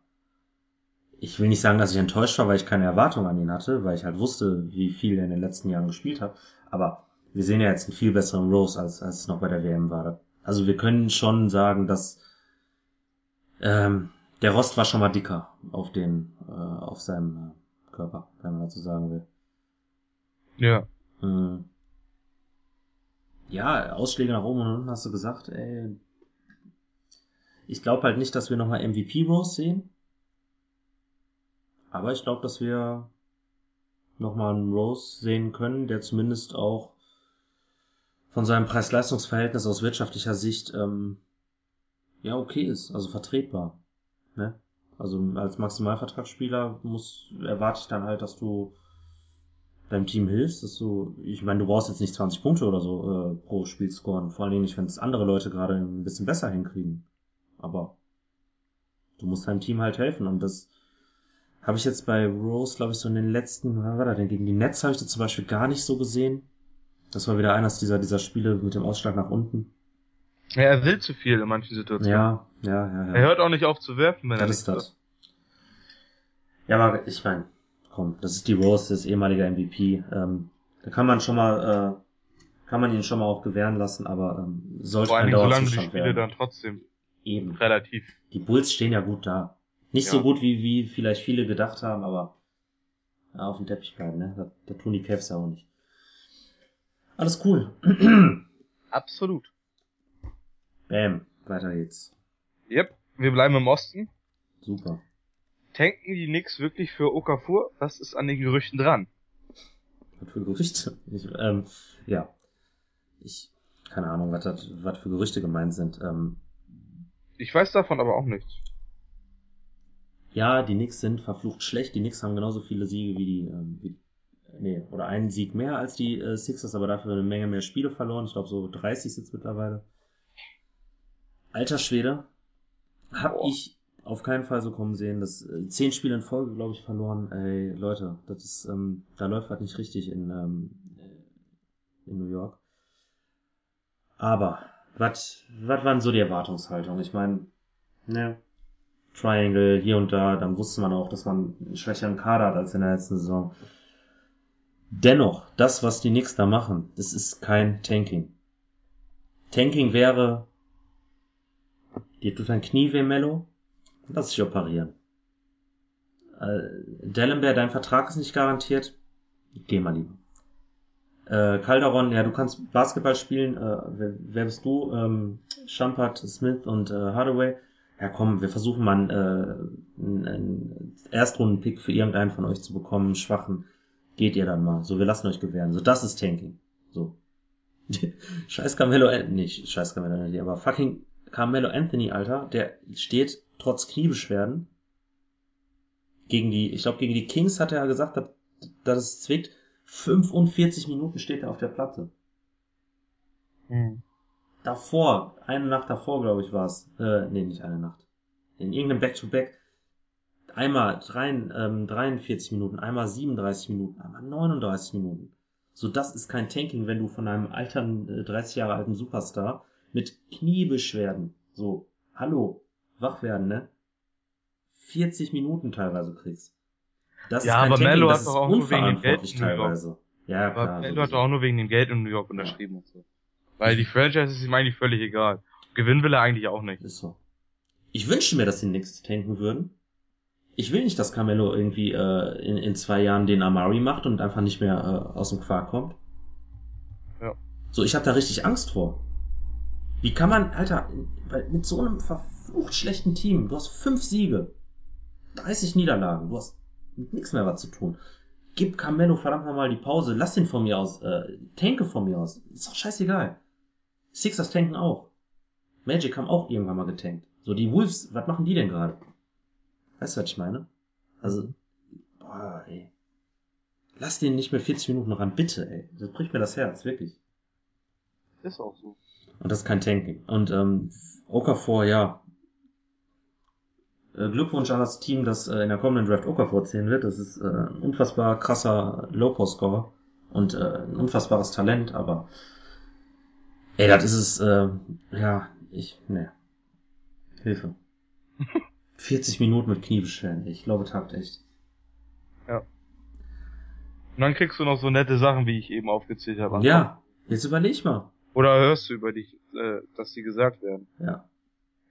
ich will nicht sagen, dass ich enttäuscht war, weil ich keine Erwartung an ihn hatte, weil ich halt wusste, wie viel er in den letzten Jahren gespielt hat. Aber wir sehen ja jetzt einen viel besseren Rose, als, als es noch bei der WM war. Also wir können schon sagen, dass ähm, der Rost war schon mal dicker auf den, äh, auf seinem äh, Körper, wenn man dazu sagen will. Ja. Hm. Ja, Ausschläge nach oben und unten hast du gesagt, ey. Ich glaube halt nicht, dass wir nochmal MVP Rose sehen. Aber ich glaube, dass wir nochmal einen Rose sehen können, der zumindest auch von seinem Preis-Leistungs-Verhältnis aus wirtschaftlicher Sicht ähm, ja okay ist, also vertretbar. Ne? Also als Maximalvertragsspieler muss, erwarte ich dann halt, dass du deinem Team hilfst, dass du, ich meine, du brauchst jetzt nicht 20 Punkte oder so äh, pro Spiel scoren, vor allen Dingen nicht, wenn es andere Leute gerade ein bisschen besser hinkriegen. Aber du musst deinem Team halt helfen und das habe ich jetzt bei Rose, glaube ich, so in den letzten, wann war das denn? Gegen die Nets habe ich das zum Beispiel gar nicht so gesehen. Das war wieder eines dieser, dieser Spiele mit dem Ausschlag nach unten. Ja, er will zu viel in manchen Situationen. Ja, ja, ja. ja. Er hört auch nicht auf zu werfen, wenn das er ist das. Ja, aber ich meine, komm, das ist die Rose, das ehemalige MVP. Ähm, da kann man schon mal, äh, kann man ihn schon mal auch gewähren lassen, aber ähm, sollte Vor allem, solange die Spiele werden. dann trotzdem eben relativ. Die Bulls stehen ja gut da. Nicht ja. so gut wie wie vielleicht viele gedacht haben, aber ja, auf dem Teppich bleiben, ne? Da, da tun die Cavs ja auch nicht. Alles cool. Absolut. Bam, weiter geht's. Yep, wir bleiben im Osten. Super. Tanken die Knicks wirklich für Okafor? Was ist an den Gerüchten dran? Was für Gerüchte? Ich, ähm, ja. Ich, keine Ahnung, was, das, was für Gerüchte gemeint sind. Ähm, ich weiß davon aber auch nichts. Ja, die Knicks sind verflucht schlecht. Die Knicks haben genauso viele Siege wie die, ähm, wie, nee, oder einen Sieg mehr als die äh, Sixers, aber dafür eine Menge mehr Spiele verloren. Ich glaube so 30 sitzt mittlerweile. Alter Schwede, hab oh. ich auf keinen Fall so kommen sehen. Das äh, zehn Spiele in Folge, glaube ich, verloren. Ey, Leute, das ist, ähm, da läuft was nicht richtig in, ähm, in New York. Aber, was was waren so die Erwartungshaltung? Ich meine, ne, Triangle hier und da, dann wusste man auch, dass man einen schwächeren Kader hat als in der letzten Saison. Dennoch, das, was die Knicks da machen, das ist kein Tanking. Tanking wäre, dir tut ein Knie weh, Mello, lass dich operieren. Äh, Dellenberg, dein Vertrag ist nicht garantiert, geh mal lieber. Äh, Calderon, ja, du kannst Basketball spielen, äh, wer, wer bist du? Ähm, Champard, Smith und äh, Hardaway. Ja komm, wir versuchen mal einen, äh, einen, einen Erstrundenpick für irgendeinen von euch zu bekommen, schwachen geht ihr dann mal. So, wir lassen euch gewähren. So, das ist Tanking. So. scheiß Carmelo Anthony, nicht scheiß Carmelo Anthony, aber fucking Carmelo Anthony, Alter, der steht trotz Kniebeschwerden gegen die, ich glaube, gegen die Kings hat er ja gesagt, dass, dass es zwickt. 45 Minuten steht er auf der Platte. Hm. Davor, eine Nacht davor, glaube ich, war es. Äh, nee, nicht eine Nacht. In irgendeinem Back-to-Back einmal 3, ähm, 43 Minuten, einmal 37 Minuten, einmal 39 Minuten. So, das ist kein Tanking, wenn du von einem alten, äh, 30 Jahre alten Superstar mit Kniebeschwerden, so, hallo, wach werden, ne? 40 Minuten teilweise kriegst. Das ja, aber Mello hat doch auch nur wegen dem Geld in New York. Ja, klar. Aber Mello hat doch auch nur wegen dem Geld in New York unterschrieben ja. und so. Weil die Franchise ist ihm eigentlich völlig egal. Gewinnen will er eigentlich auch nicht. Ist so. Ich wünschte mir, dass die Knicks tanken würden ich will nicht, dass Carmelo irgendwie äh, in, in zwei Jahren den Amari macht und einfach nicht mehr äh, aus dem Quark kommt. Ja. So, ich habe da richtig Angst vor. Wie kann man, Alter, mit so einem verflucht schlechten Team, du hast fünf Siege, 30 Niederlagen, du hast mit nichts mehr was zu tun. Gib Carmelo verdammt nochmal die Pause, lass ihn von mir aus, äh, tanke von mir aus. Ist doch scheißegal. Sixers tanken auch. Magic haben auch irgendwann mal getankt. So, die Wolves, was machen die denn gerade? Weißt du, was ich meine? Also, boah, ey. Lass den nicht mehr 40 Minuten ran, bitte, ey. Das bricht mir das Herz, wirklich. Ist auch so. Und das ist kein Tanking. Und ähm, Okafor, ja. Äh, Glückwunsch an das Team, das äh, in der kommenden Draft Okafor ziehen wird. Das ist äh, ein unfassbar krasser Low-Post-Score und äh, ein unfassbares Talent, aber ey, das ist es, äh, ja, ich, ne. Hilfe. 40 Minuten mit Kniebeschwerden. Ich glaube, tagt echt. Ja. Und dann kriegst du noch so nette Sachen, wie ich eben aufgezählt habe. Ja, jetzt überleg mal. Oder hörst du über dich, äh, dass die gesagt werden. Ja.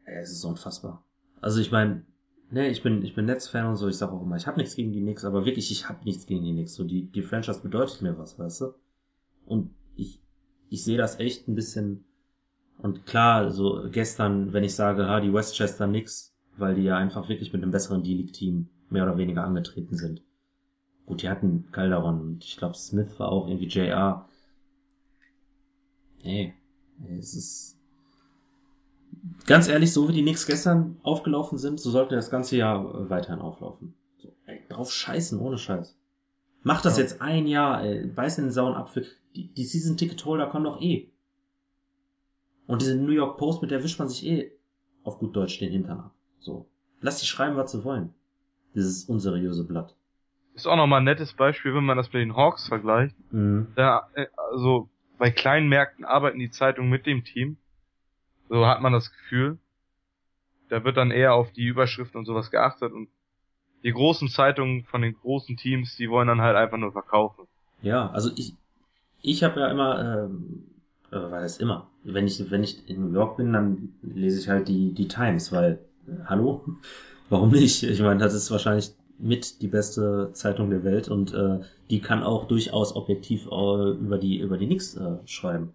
Ey, es ist unfassbar. Also ich meine, ne, ich bin, ich bin Netzfan und so, ich sag auch immer, ich habe nichts gegen die Knicks, aber wirklich, ich habe nichts gegen die Knicks. So, die, die Franchise bedeutet mir was, weißt du? Und ich, ich sehe das echt ein bisschen, und klar, so gestern, wenn ich sage, ha, die Westchester Knicks, weil die ja einfach wirklich mit einem besseren D-League-Team mehr oder weniger angetreten sind. Gut, die hatten Calderon und ich glaube Smith war auch irgendwie JR. Nee, es ist ganz ehrlich, so wie die Knicks gestern aufgelaufen sind, so sollte das ganze Jahr weiterhin auflaufen. So, ey, drauf scheißen, ohne Scheiß. Mach das ja. jetzt ein Jahr, ey, beiß in den sauren Apfel. Die, die Season-Ticket-Holder kommen doch eh. Und diese New York Post, mit der wischt man sich eh auf gut Deutsch den Hintern ab. So. Lass die schreiben, was sie wollen. Dieses unseriöse Blatt. Ist auch nochmal ein nettes Beispiel, wenn man das mit den Hawks vergleicht. Mhm. Da, äh, also, bei kleinen Märkten arbeiten die Zeitungen mit dem Team. So hat man das Gefühl. Da wird dann eher auf die Überschriften und sowas geachtet und die großen Zeitungen von den großen Teams, die wollen dann halt einfach nur verkaufen. Ja, also ich, ich habe ja immer, ähm, äh, war das immer, wenn ich, wenn ich in New York bin, dann lese ich halt die, die Times, weil hallo? Warum nicht? Ich meine, das ist wahrscheinlich mit die beste Zeitung der Welt und äh, die kann auch durchaus objektiv äh, über die über die Nix äh, schreiben.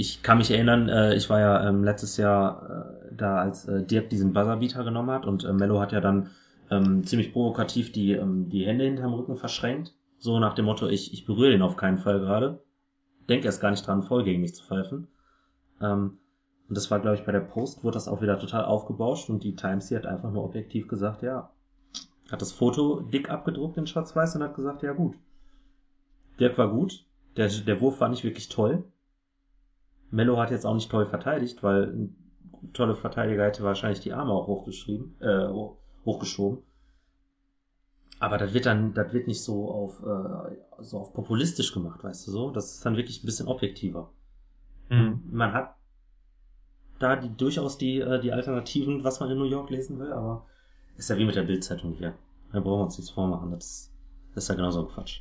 Ich kann mich erinnern, äh, ich war ja ähm, letztes Jahr äh, da, als äh, Dirk diesen Buzzerbeater genommen hat und äh, Mello hat ja dann ähm, ziemlich provokativ die ähm, die Hände hinterm Rücken verschränkt, so nach dem Motto, ich ich berühre den auf keinen Fall gerade, denk erst gar nicht dran, voll gegen mich zu pfeifen. Ähm, und das war, glaube ich, bei der Post wurde das auch wieder total aufgebauscht und die Times, die hat einfach nur objektiv gesagt, ja, hat das Foto dick abgedruckt in Schwarz-Weiß und hat gesagt, ja gut. Dirk war gut, der, der Wurf war nicht wirklich toll. Mello hat jetzt auch nicht toll verteidigt, weil tolle Verteidiger hätte wahrscheinlich die Arme auch hochgeschrieben, äh, hochgeschoben. Aber das wird dann, das wird nicht so auf, äh, so auf populistisch gemacht, weißt du so? Das ist dann wirklich ein bisschen objektiver. Mhm. Man hat da die, durchaus die, äh, die Alternativen, was man in New York lesen will, aber ist ja wie mit der Bildzeitung hier. Da brauchen wir uns nichts vormachen. Das, das ist ja genauso ein Quatsch.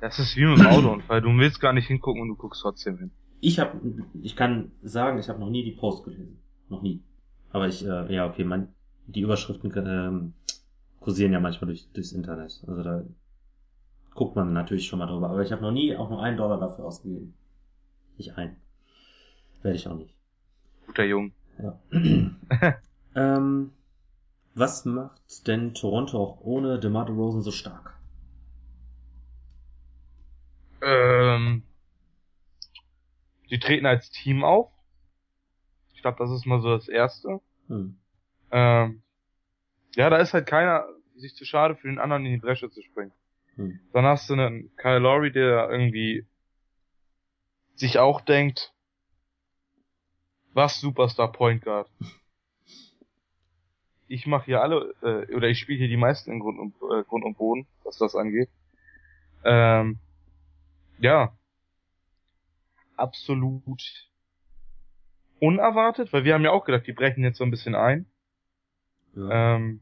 Das ist wie mit dem Autounfall. Du willst gar nicht hingucken und du guckst trotzdem hin. Ich habe, ich kann sagen, ich habe noch nie die Post gelesen. Noch nie. Aber ich, äh, ja, okay, man, die Überschriften ähm, kursieren ja manchmal durch, durchs Internet. Also da guckt man natürlich schon mal drüber. Aber ich habe noch nie auch nur einen Dollar dafür ausgegeben. Nicht ein. Werde ich auch nicht. Guter Jung. Ja. ähm, was macht denn Toronto auch ohne DeMar DeRozan so stark? Ähm, die treten als Team auf. Ich glaube, das ist mal so das Erste. Hm. Ähm, ja, da ist halt keiner sich zu schade für den anderen in die Bresche zu springen. Hm. Dann hast du einen Kyle Lowry, der irgendwie sich auch denkt, was Superstar Point Guard. Ich mache hier alle, äh, oder ich spiele hier die meisten in Grund und, äh, Grund und Boden, was das angeht. Ähm, ja. Absolut unerwartet, weil wir haben ja auch gedacht, die brechen jetzt so ein bisschen ein. Ja. Ähm,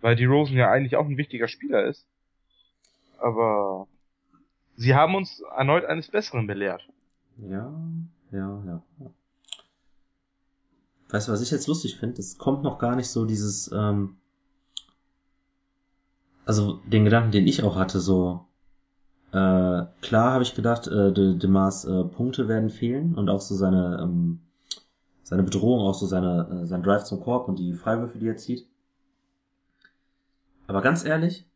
weil die Rosen ja eigentlich auch ein wichtiger Spieler ist. Aber sie haben uns erneut eines Besseren belehrt. Ja, ja, ja. Weißt du, was ich jetzt lustig finde? Es kommt noch gar nicht so dieses, ähm, also den Gedanken, den ich auch hatte, so, äh, klar habe ich gedacht, äh, De, De Mars äh, Punkte werden fehlen und auch so seine, ähm, seine Bedrohung, auch so seine, äh, sein Drive zum Korb und die Freiwürfe, die er zieht. Aber ganz ehrlich,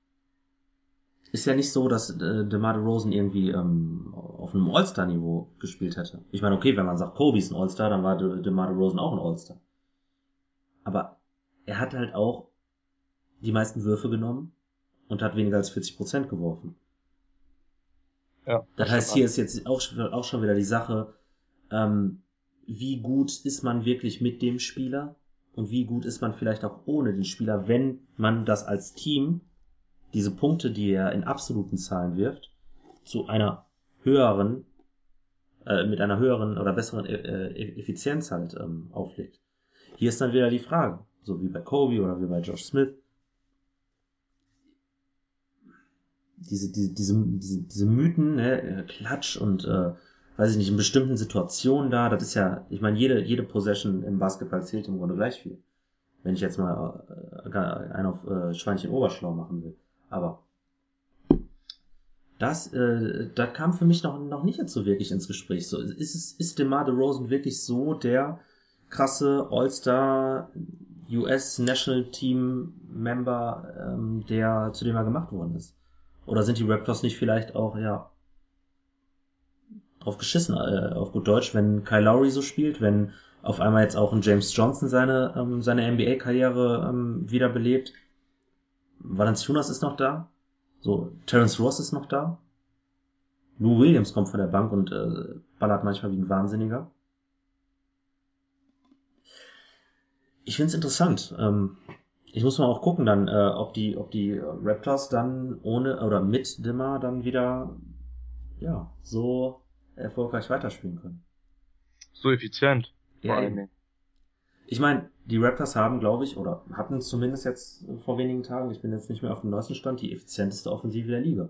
ist ja nicht so, dass äh, DeMar Rosen irgendwie ähm, auf einem All-Star-Niveau gespielt hätte. Ich meine, okay, wenn man sagt, Kobe ist ein All-Star, dann war De DeMar Rosen auch ein All-Star. Aber er hat halt auch die meisten Würfe genommen und hat weniger als 40 Prozent geworfen. Ja. Das heißt, hier ist jetzt auch, auch schon wieder die Sache, ähm, wie gut ist man wirklich mit dem Spieler und wie gut ist man vielleicht auch ohne den Spieler, wenn man das als Team diese Punkte, die er in absoluten Zahlen wirft, zu einer höheren, äh, mit einer höheren oder besseren äh, Effizienz halt ähm, auflegt. Hier ist dann wieder die Frage, so wie bei Kobe oder wie bei Josh Smith. Diese, diese, diese, diese, diese Mythen, ne, äh, Klatsch und äh, weiß ich nicht, in bestimmten Situationen da, das ist ja, ich meine, jede, jede Possession im Basketball zählt im Grunde gleich viel. Wenn ich jetzt mal äh, einen auf äh, Schweinchen Oberschlau machen will. Aber das, äh, da kam für mich noch, noch nicht jetzt so wirklich ins Gespräch. So, ist, es, ist DeMar DeRozan wirklich so der krasse All-Star US National Team Member, ähm, der zu dem er gemacht worden ist? Oder sind die Raptors nicht vielleicht auch, ja, drauf geschissen, äh, auf gut Deutsch, wenn Kyle Lowry so spielt, wenn auf einmal jetzt auch ein James Johnson seine, ähm, seine NBA-Karriere ähm, wiederbelebt, Valanciunas ist noch da. So, Terence Ross ist noch da. Lou Williams kommt von der Bank und äh, ballert manchmal wie ein Wahnsinniger. Ich find's interessant. Ähm, ich muss mal auch gucken dann, äh, ob die, ob die Raptors dann ohne oder mit Dimmer dann wieder ja so erfolgreich weiterspielen können. So effizient. Ja, ich meine, die Raptors haben, glaube ich, oder hatten zumindest jetzt vor wenigen Tagen, ich bin jetzt nicht mehr auf dem neuesten Stand, die effizienteste Offensive der Liga.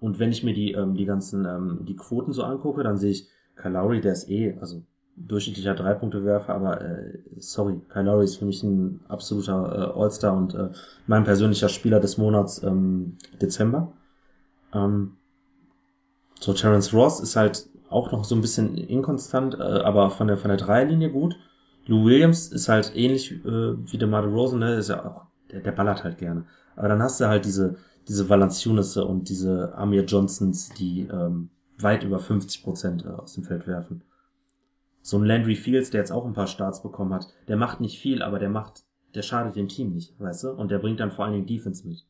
Und wenn ich mir die, ähm, die ganzen, ähm, die Quoten so angucke, dann sehe ich, Kyle der ist eh, also durchschnittlicher Dreipunktewerfer, aber äh, sorry, Kyle ist für mich ein absoluter äh, All-Star und äh, mein persönlicher Spieler des Monats ähm, Dezember. Ähm, so, Terence Ross ist halt auch noch so ein bisschen inkonstant, äh, aber von der von der Dreierlinie gut. Lou Williams ist halt ähnlich äh, wie der Marder Rosen, ne? Ist ja auch, der, der ballert halt gerne. Aber dann hast du halt diese, diese Valanciunas und diese Amir Johnsons, die ähm, weit über 50 Prozent äh, aus dem Feld werfen. So ein Landry Fields, der jetzt auch ein paar Starts bekommen hat, der macht nicht viel, aber der macht, der schadet dem Team nicht, weißt du? Und der bringt dann vor allen Dingen Defense mit.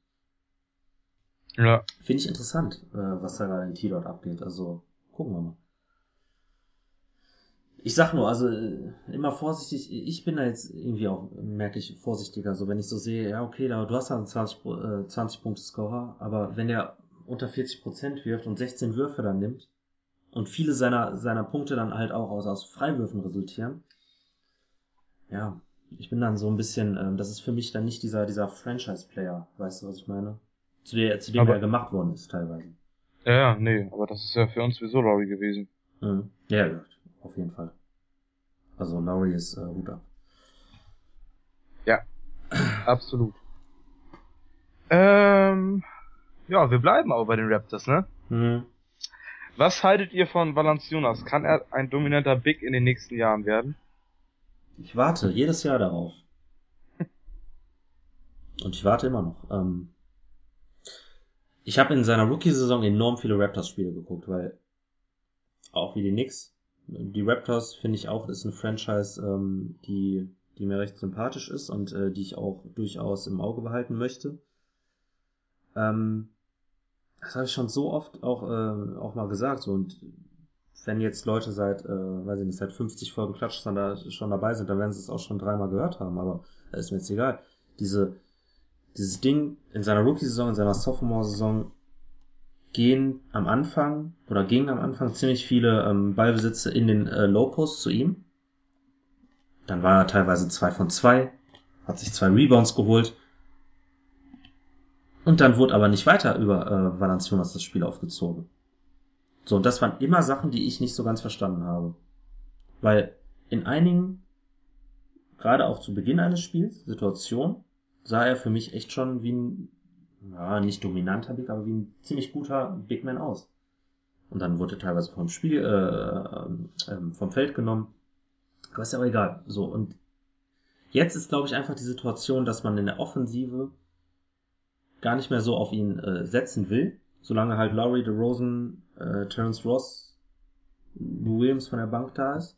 Ja. Finde ich interessant, äh, was da gerade in T-Dot abgeht. Also, gucken wir mal. Ich sag nur, also äh, immer vorsichtig, ich bin da jetzt irgendwie auch, merke ich, vorsichtiger, so wenn ich so sehe, ja okay, da, du hast einen 20, äh, 20 Punkte Scorer, aber wenn er unter 40 Prozent wirft und 16 Würfe dann nimmt und viele seiner, seiner Punkte dann halt auch aus, aus Freiwürfen resultieren, ja, ich bin dann so ein bisschen, ähm, das ist für mich dann nicht dieser, dieser Franchise-Player, weißt du, was ich meine? Zu, der, zu dem Aber- er gemacht worden ist, teilweise. Ja, ja, nee, aber das ist ja für uns sowieso Laurie gewesen. Mhm. Ja, ja, auf jeden Fall. Also Lowry ist äh, Hut ab. Absolut. Ähm, ja, wir bleiben aber bei den Raptors, ne? Mhm. Was haltet ihr von Valanciunas? Kann er ein dominanter Big in den nächsten Jahren werden? Ich warte jedes Jahr darauf. Und ich warte immer noch. Ähm, ich habe in seiner Rookie-Saison enorm viele Raptors-Spiele geguckt, weil auch wie die Knicks, die Raptors finde ich auch, ist eine Franchise, ähm, die, die mir recht sympathisch ist und äh, die ich auch durchaus im Auge behalten möchte. Ähm, das habe ich schon so oft auch, äh, auch mal gesagt. So, und wenn jetzt Leute seit, äh, weiß ich nicht, seit 50 Folgen Klatsch da schon dabei sind, dann werden sie es auch schon dreimal gehört haben, aber das ist mir jetzt egal. Diese, dieses Ding in seiner Rookie-Saison, in seiner Sophomore-Saison gehen am Anfang oder gingen am Anfang ziemlich viele ähm, Ballbesitze in den äh, Low-Post zu ihm. Dann war er teilweise zwei von zwei, hat sich zwei Rebounds geholt. Und dann wurde aber nicht weiter über äh, Valanciunas das Spiel aufgezogen. So, und das waren immer Sachen, die ich nicht so ganz verstanden habe. Weil in einigen, gerade auch zu Beginn eines Spiels, Situationen, sah er für mich echt schon wie ein, ja, nicht dominanter Big, aber wie ein ziemlich guter Big Man aus. Und dann wurde teilweise vom Spiel, äh, ähm, vom Feld genommen. Aber ist ja auch egal. So, und jetzt ist, glaube ich, einfach die Situation, dass man in der Offensive gar nicht mehr so auf ihn äh, setzen will, solange halt Laurie, DeRozan, äh, Terence Ross, Williams von der Bank da ist,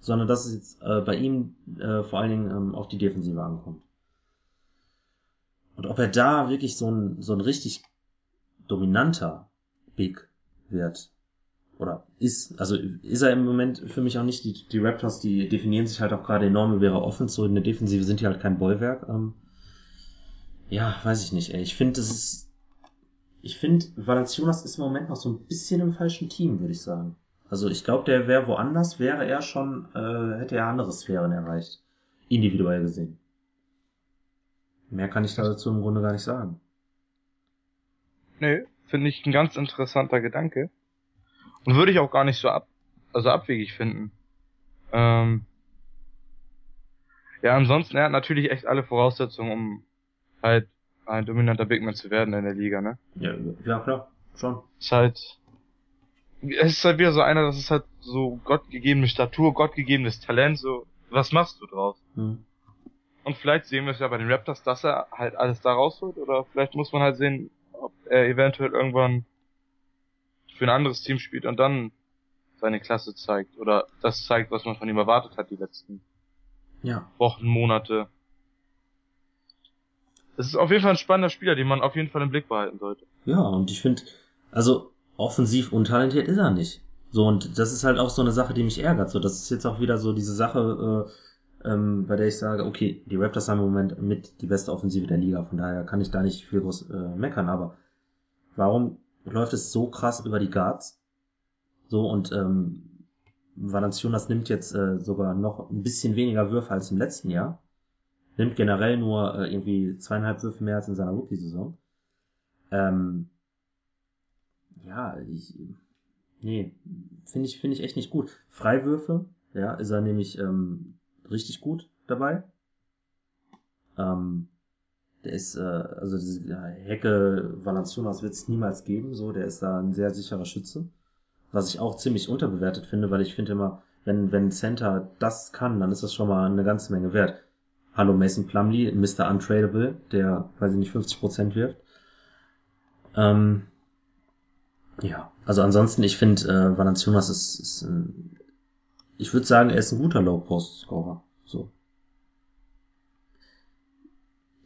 sondern dass es jetzt äh, bei ihm äh, vor allen Dingen ähm, auf die Defensive ankommt. Und ob er da wirklich so ein, so ein richtig dominanter Big wird oder ist, also ist er im Moment für mich auch nicht. Die, die Raptors, die definieren sich halt auch gerade enorm über ihre Offense, so in der Defensive sind die halt kein Bollwerk. Ähm, ja, weiß ich nicht, ey. Ich finde, das ist. Ich finde, Valanciunas ist im Moment noch so ein bisschen im falschen Team, würde ich sagen. Also ich glaube, der wäre woanders, wäre er schon, äh, hätte er andere Sphären erreicht. Individuell gesehen. Mehr kann ich dazu im Grunde gar nicht sagen. Nee, finde ich ein ganz interessanter Gedanke. Und würde ich auch gar nicht so ab, also abwegig finden. Ähm, ja, ansonsten, er hat natürlich echt alle Voraussetzungen, um halt ein dominanter Bigman zu werden in der Liga, ne? Ja, ja klar, schon. Ist halt, es ist halt wieder so einer, das ist halt so gottgegebene Statur, gottgegebenes Talent, so, was machst du draus? Hm. Und vielleicht sehen wir es ja bei den Raptors, dass er halt alles da rausholt, oder vielleicht muss man halt sehen, ob er eventuell irgendwann für ein anderes Team spielt und dann seine Klasse zeigt, oder das zeigt, was man von ihm erwartet hat die letzten Ja, Wochen, Monate. Es ist auf jeden Fall ein spannender Spieler, den man auf jeden Fall im Blick behalten sollte. Ja, und ich finde, also offensiv untalentiert ist er nicht. So, und das ist halt auch so eine Sache, die mich ärgert. So, das ist jetzt auch wieder so diese Sache, äh, ähm, bei der ich sage, okay, die Raptors haben im Moment mit die beste Offensive der Liga, von daher kann ich da nicht viel groß äh, meckern, aber warum läuft es so krass über die Guards? So, und ähm, Valanciunas nimmt jetzt äh, sogar noch ein bisschen weniger Würfe als im letzten Jahr. Nimmt generell nur äh, irgendwie zweieinhalb Würfe mehr als in seiner Rookie-Saison. Ähm, ja, ich, nee, finde ich, finde ich echt nicht gut. Freiwürfe, ja, ist er nämlich ähm, richtig gut dabei. Ähm, der ist, äh, also diese ja, Hecke Valanciunas wird es niemals geben, so, der ist da ein sehr sicherer Schütze. Was ich auch ziemlich unterbewertet finde, weil ich finde immer, wenn, wenn Center das kann, dann ist das schon mal eine ganze Menge wert. Hallo Mason Plumley, Mr. Untradable, der, weiß ich nicht, 50% wirft. Ähm, ja, also ansonsten, ich finde, äh, Valanciunas ist, ist ein, ich würde sagen, er ist ein guter Low-Post-Scorer. So.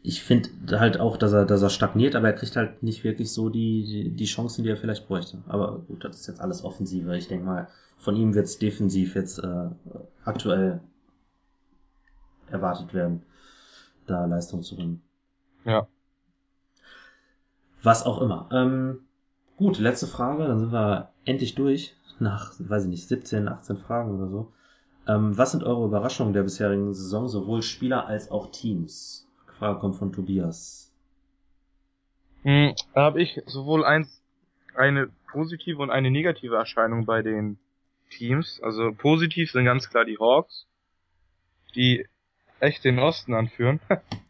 ich finde halt auch, dass er, dass er stagniert, aber er kriegt halt nicht wirklich so die, die, die Chancen, die er vielleicht bräuchte. Aber gut, das ist jetzt alles Offensive. Ich denke mal, von ihm wird es defensiv jetzt äh, aktuell erwartet werden, da Leistung zu bringen. Ja. Was auch immer. Ähm, gut, letzte Frage, dann sind wir endlich durch. Nach, weiß ich nicht, 17, 18 Fragen oder so. Ähm, was sind eure Überraschungen der bisherigen Saison, sowohl Spieler als auch Teams? Frage kommt von Tobias. Hm, da habe ich sowohl eins, eine positive und eine negative Erscheinung bei den Teams. Also positiv sind ganz klar die Hawks, die echt den Osten anführen.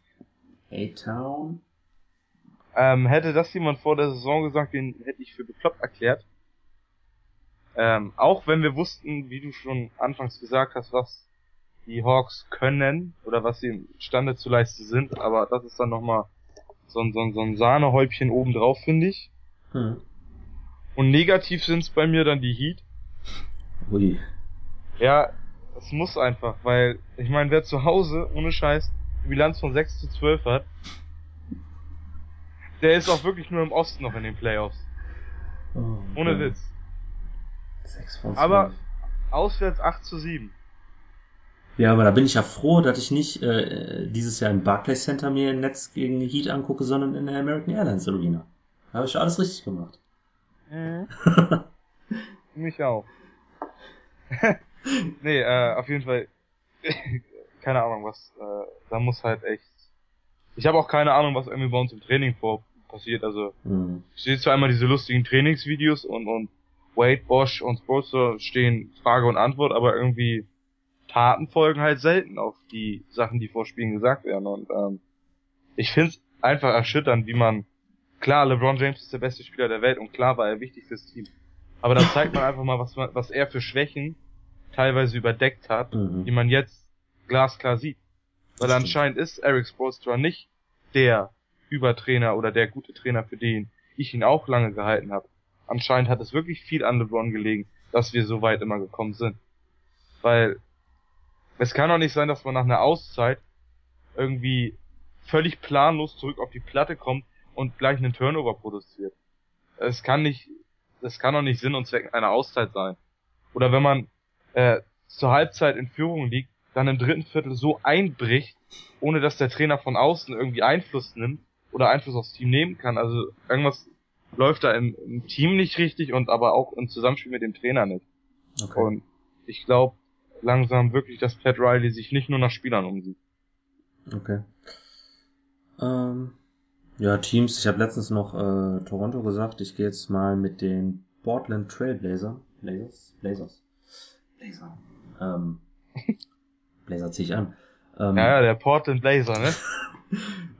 A-Town? Ähm, hätte das jemand vor der Saison gesagt, den hätte ich für bekloppt erklärt. Ähm, auch wenn wir wussten, wie du schon anfangs gesagt hast, was die Hawks können oder was sie imstande zu leisten sind, aber das ist dann nochmal so ein, so ein, so ein Sahnehäubchen obendrauf, finde ich. Hm. Und negativ sind es bei mir dann die Heat. Ui. Ja, es muss einfach, weil, ich meine, wer zu Hause, ohne Scheiß, die Bilanz von 6 zu 12 hat, der ist auch wirklich nur im Osten noch in den Playoffs. Oh, ohne Witz. 6 von 12. Aber auswärts 8 zu 7. Ja, aber da bin ich ja froh, dass ich nicht äh, dieses Jahr im Barclays Center mir ein Netz gegen Heat angucke, sondern in der American Airlines Arena. Da habe ich alles richtig gemacht. Mhm. Mich auch. nee, äh, auf jeden Fall. keine Ahnung, was. Äh, da muss halt echt. Ich habe auch keine Ahnung, was irgendwie bei uns im Training vor passiert. Also mhm. ich sehe zwar einmal diese lustigen Trainingsvideos und und Wade, Bosch und Sportster stehen Frage und Antwort, aber irgendwie Taten folgen halt selten auf die Sachen, die vor Spielen gesagt werden. Und ähm, ich find's einfach erschütternd, wie man klar, LeBron James ist der beste Spieler der Welt und klar war er wichtig fürs Team. Aber da zeigt man einfach mal, was, man, was er für Schwächen teilweise überdeckt hat, mhm. die man jetzt glasklar sieht. Weil anscheinend ist Eric Spoelstra nicht der Übertrainer oder der gute Trainer, für den ich ihn auch lange gehalten habe. Anscheinend hat es wirklich viel an LeBron gelegen, dass wir so weit immer gekommen sind. Weil es kann doch nicht sein, dass man nach einer Auszeit irgendwie völlig planlos zurück auf die Platte kommt und gleich einen Turnover produziert. Es kann nicht, es kann doch nicht Sinn und Zweck einer Auszeit sein. Oder wenn man äh, zur Halbzeit in Führung liegt, dann im dritten Viertel so einbricht, ohne dass der Trainer von außen irgendwie Einfluss nimmt oder Einfluss aufs Team nehmen kann. Also irgendwas läuft da im, im Team nicht richtig und aber auch im Zusammenspiel mit dem Trainer nicht. Okay. Und ich glaube, langsam wirklich, dass Pat Riley sich nicht nur nach Spielern umsieht. Okay. Ähm, ja, Teams, ich habe letztens noch äh, Toronto gesagt, ich gehe jetzt mal mit den Portland Trailblazer. Blazers? Blazers. Blazer. Ähm, Blazer ziehe ich an. Ähm, ja, ja, der Portland Blazer, ne?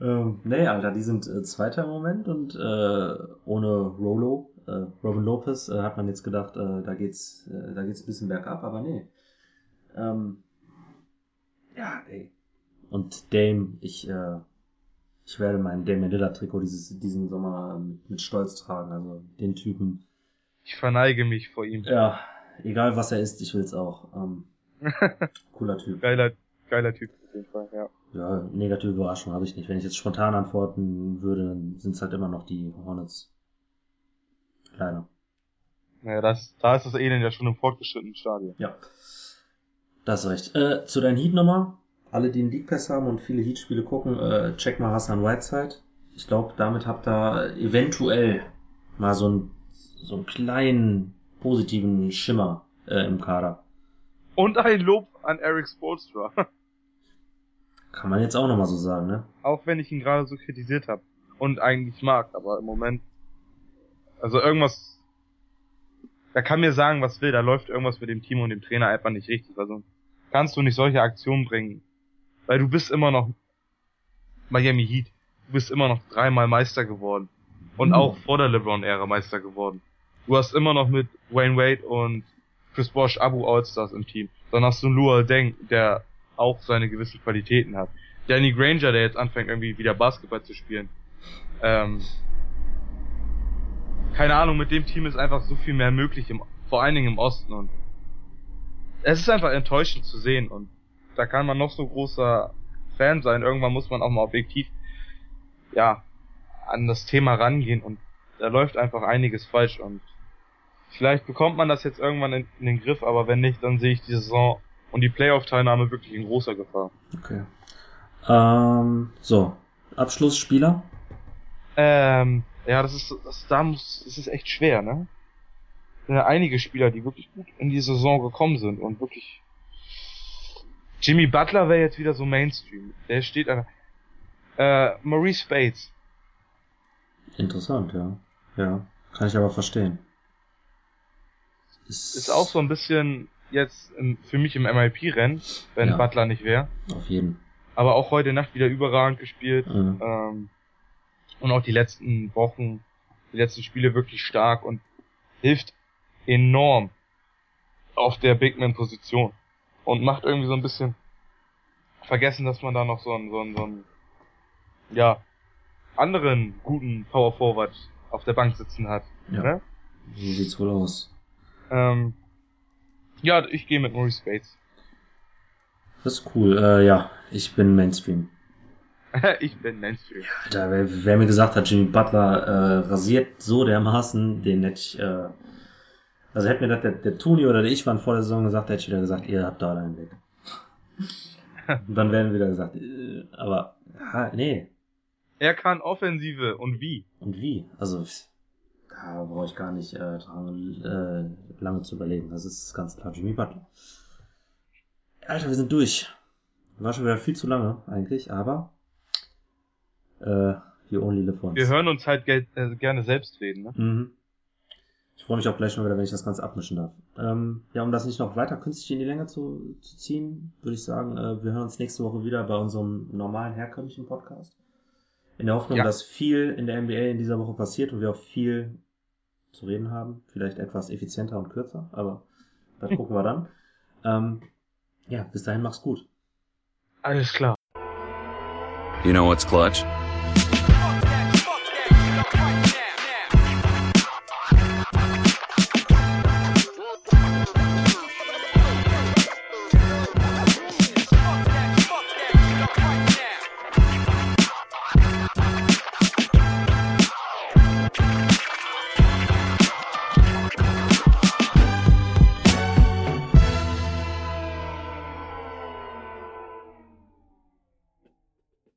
ähm, nee, Alter, die sind äh, Zweiter im Moment und äh, ohne Rolo, äh, Robin Lopez, äh, hat man jetzt gedacht, äh, da geht's, äh, da geht's ein bisschen bergab, aber nee. Ähm, ja, ey. Und Dame, ich, äh, ich werde mein Dame Lillard Trikot dieses, diesen Sommer mit, mit Stolz tragen. Also den Typen. Ich verneige mich vor ihm. Ja, egal was er ist, ich will's auch. Ähm, cooler Typ. Geiler, geiler Typ auf jeden Fall, ja. Ja, negative Überraschung habe ich nicht. Wenn ich jetzt spontan antworten würde, dann sind es halt immer noch die Hornets. Kleiner. Naja, das, da ist das Elend ja schon im fortgeschrittenen Stadion. Ja. Das ist recht. Äh, zu deinen Heat-Nummer. Alle, die einen League Pass haben und viele Heat-Spiele gucken, äh, check mal Hassan Whiteside. Ich glaube, damit habt ihr eventuell mal so, ein, so einen kleinen positiven Schimmer äh, im Kader. Und ein Lob an Eric Spolstra. Kann man jetzt auch nochmal so sagen, ne? Auch wenn ich ihn gerade so kritisiert habe und eigentlich mag, aber im Moment also irgendwas da kann mir sagen, was will, da läuft irgendwas mit dem Team und dem Trainer einfach nicht richtig. Also kannst du nicht solche Aktionen bringen. Weil du bist immer noch Miami Heat. Du bist immer noch dreimal Meister geworden. Und mhm. auch vor der LeBron-Ära Meister geworden. Du hast immer noch mit Wayne Wade und Chris Bosch Abu Allstars im Team. Dann hast du Luol Deng, der auch seine gewissen Qualitäten hat. Danny Granger, der jetzt anfängt irgendwie wieder Basketball zu spielen. Ähm, keine Ahnung, mit dem Team ist einfach so viel mehr möglich, im, vor allen Dingen im Osten und es ist einfach enttäuschend zu sehen und da kann man noch so großer Fan sein, irgendwann muss man auch mal objektiv ja, an das Thema rangehen und da läuft einfach einiges falsch und vielleicht bekommt man das jetzt irgendwann in, in den Griff, aber wenn nicht, dann sehe ich die Saison und die Playoff-Teilnahme wirklich in großer Gefahr. Okay. Ähm, so, Abschlussspieler? Ähm, ja, das ist, das, da muss, das ist echt schwer, ne? Ja einige Spieler, die wirklich gut in die Saison gekommen sind und wirklich. Jimmy Butler wäre jetzt wieder so Mainstream. Der steht an. Äh, Maurice Spates. Interessant, ja. Ja, kann ich aber verstehen. Ist, ist auch so ein bisschen jetzt im, für mich im MIP-Rennen, wenn ja. Butler nicht wäre. Auf jeden. Aber auch heute Nacht wieder überragend gespielt. Mhm. Ähm, und auch die letzten Wochen, die letzten Spiele wirklich stark und hilft enorm auf der Bigman-Position. Und macht irgendwie so ein bisschen vergessen, dass man da noch so einen, so einen, so einen, ja, anderen guten Power Forward auf der Bank sitzen hat. Ja. Ne? So sieht's wohl aus. Ähm, ja, ich gehe mit Maurice Bates. Das ist cool. Äh, ja, ich bin Mainstream. ich bin Mainstream. Ja, da, wer, wer, mir gesagt hat, Jimmy Butler äh, rasiert so dermaßen, den hätte ich. Äh, also hätte mir das der, der Toni oder der ich waren vor der Saison gesagt, hätte ich wieder gesagt, ihr habt da allein weg. Und dann werden wieder gesagt, äh, aber ha, nee. Er kann Offensive und wie? Und wie? Also da brauche ich gar nicht äh, dran, äh, lange zu überlegen. Das ist ganz klar Jimmy Butler. Alter, wir sind durch. War schon wieder viel zu lange eigentlich, aber äh, you only live once. Wir hören uns halt ge äh, gerne selbst reden, ne? Mhm. Ich freue mich auch gleich mal wieder, wenn ich das Ganze abmischen darf. Ähm, ja, um das nicht noch weiter künstlich in die Länge zu, zu ziehen, würde ich sagen, äh, wir hören uns nächste Woche wieder bei unserem normalen, herkömmlichen Podcast. In der Hoffnung, ja. dass viel in der NBA in dieser Woche passiert und wir auch viel zu reden haben. Vielleicht etwas effizienter und kürzer, aber das gucken wir dann. Ähm, ja, bis dahin mach's gut. Alles klar. You know what's clutch?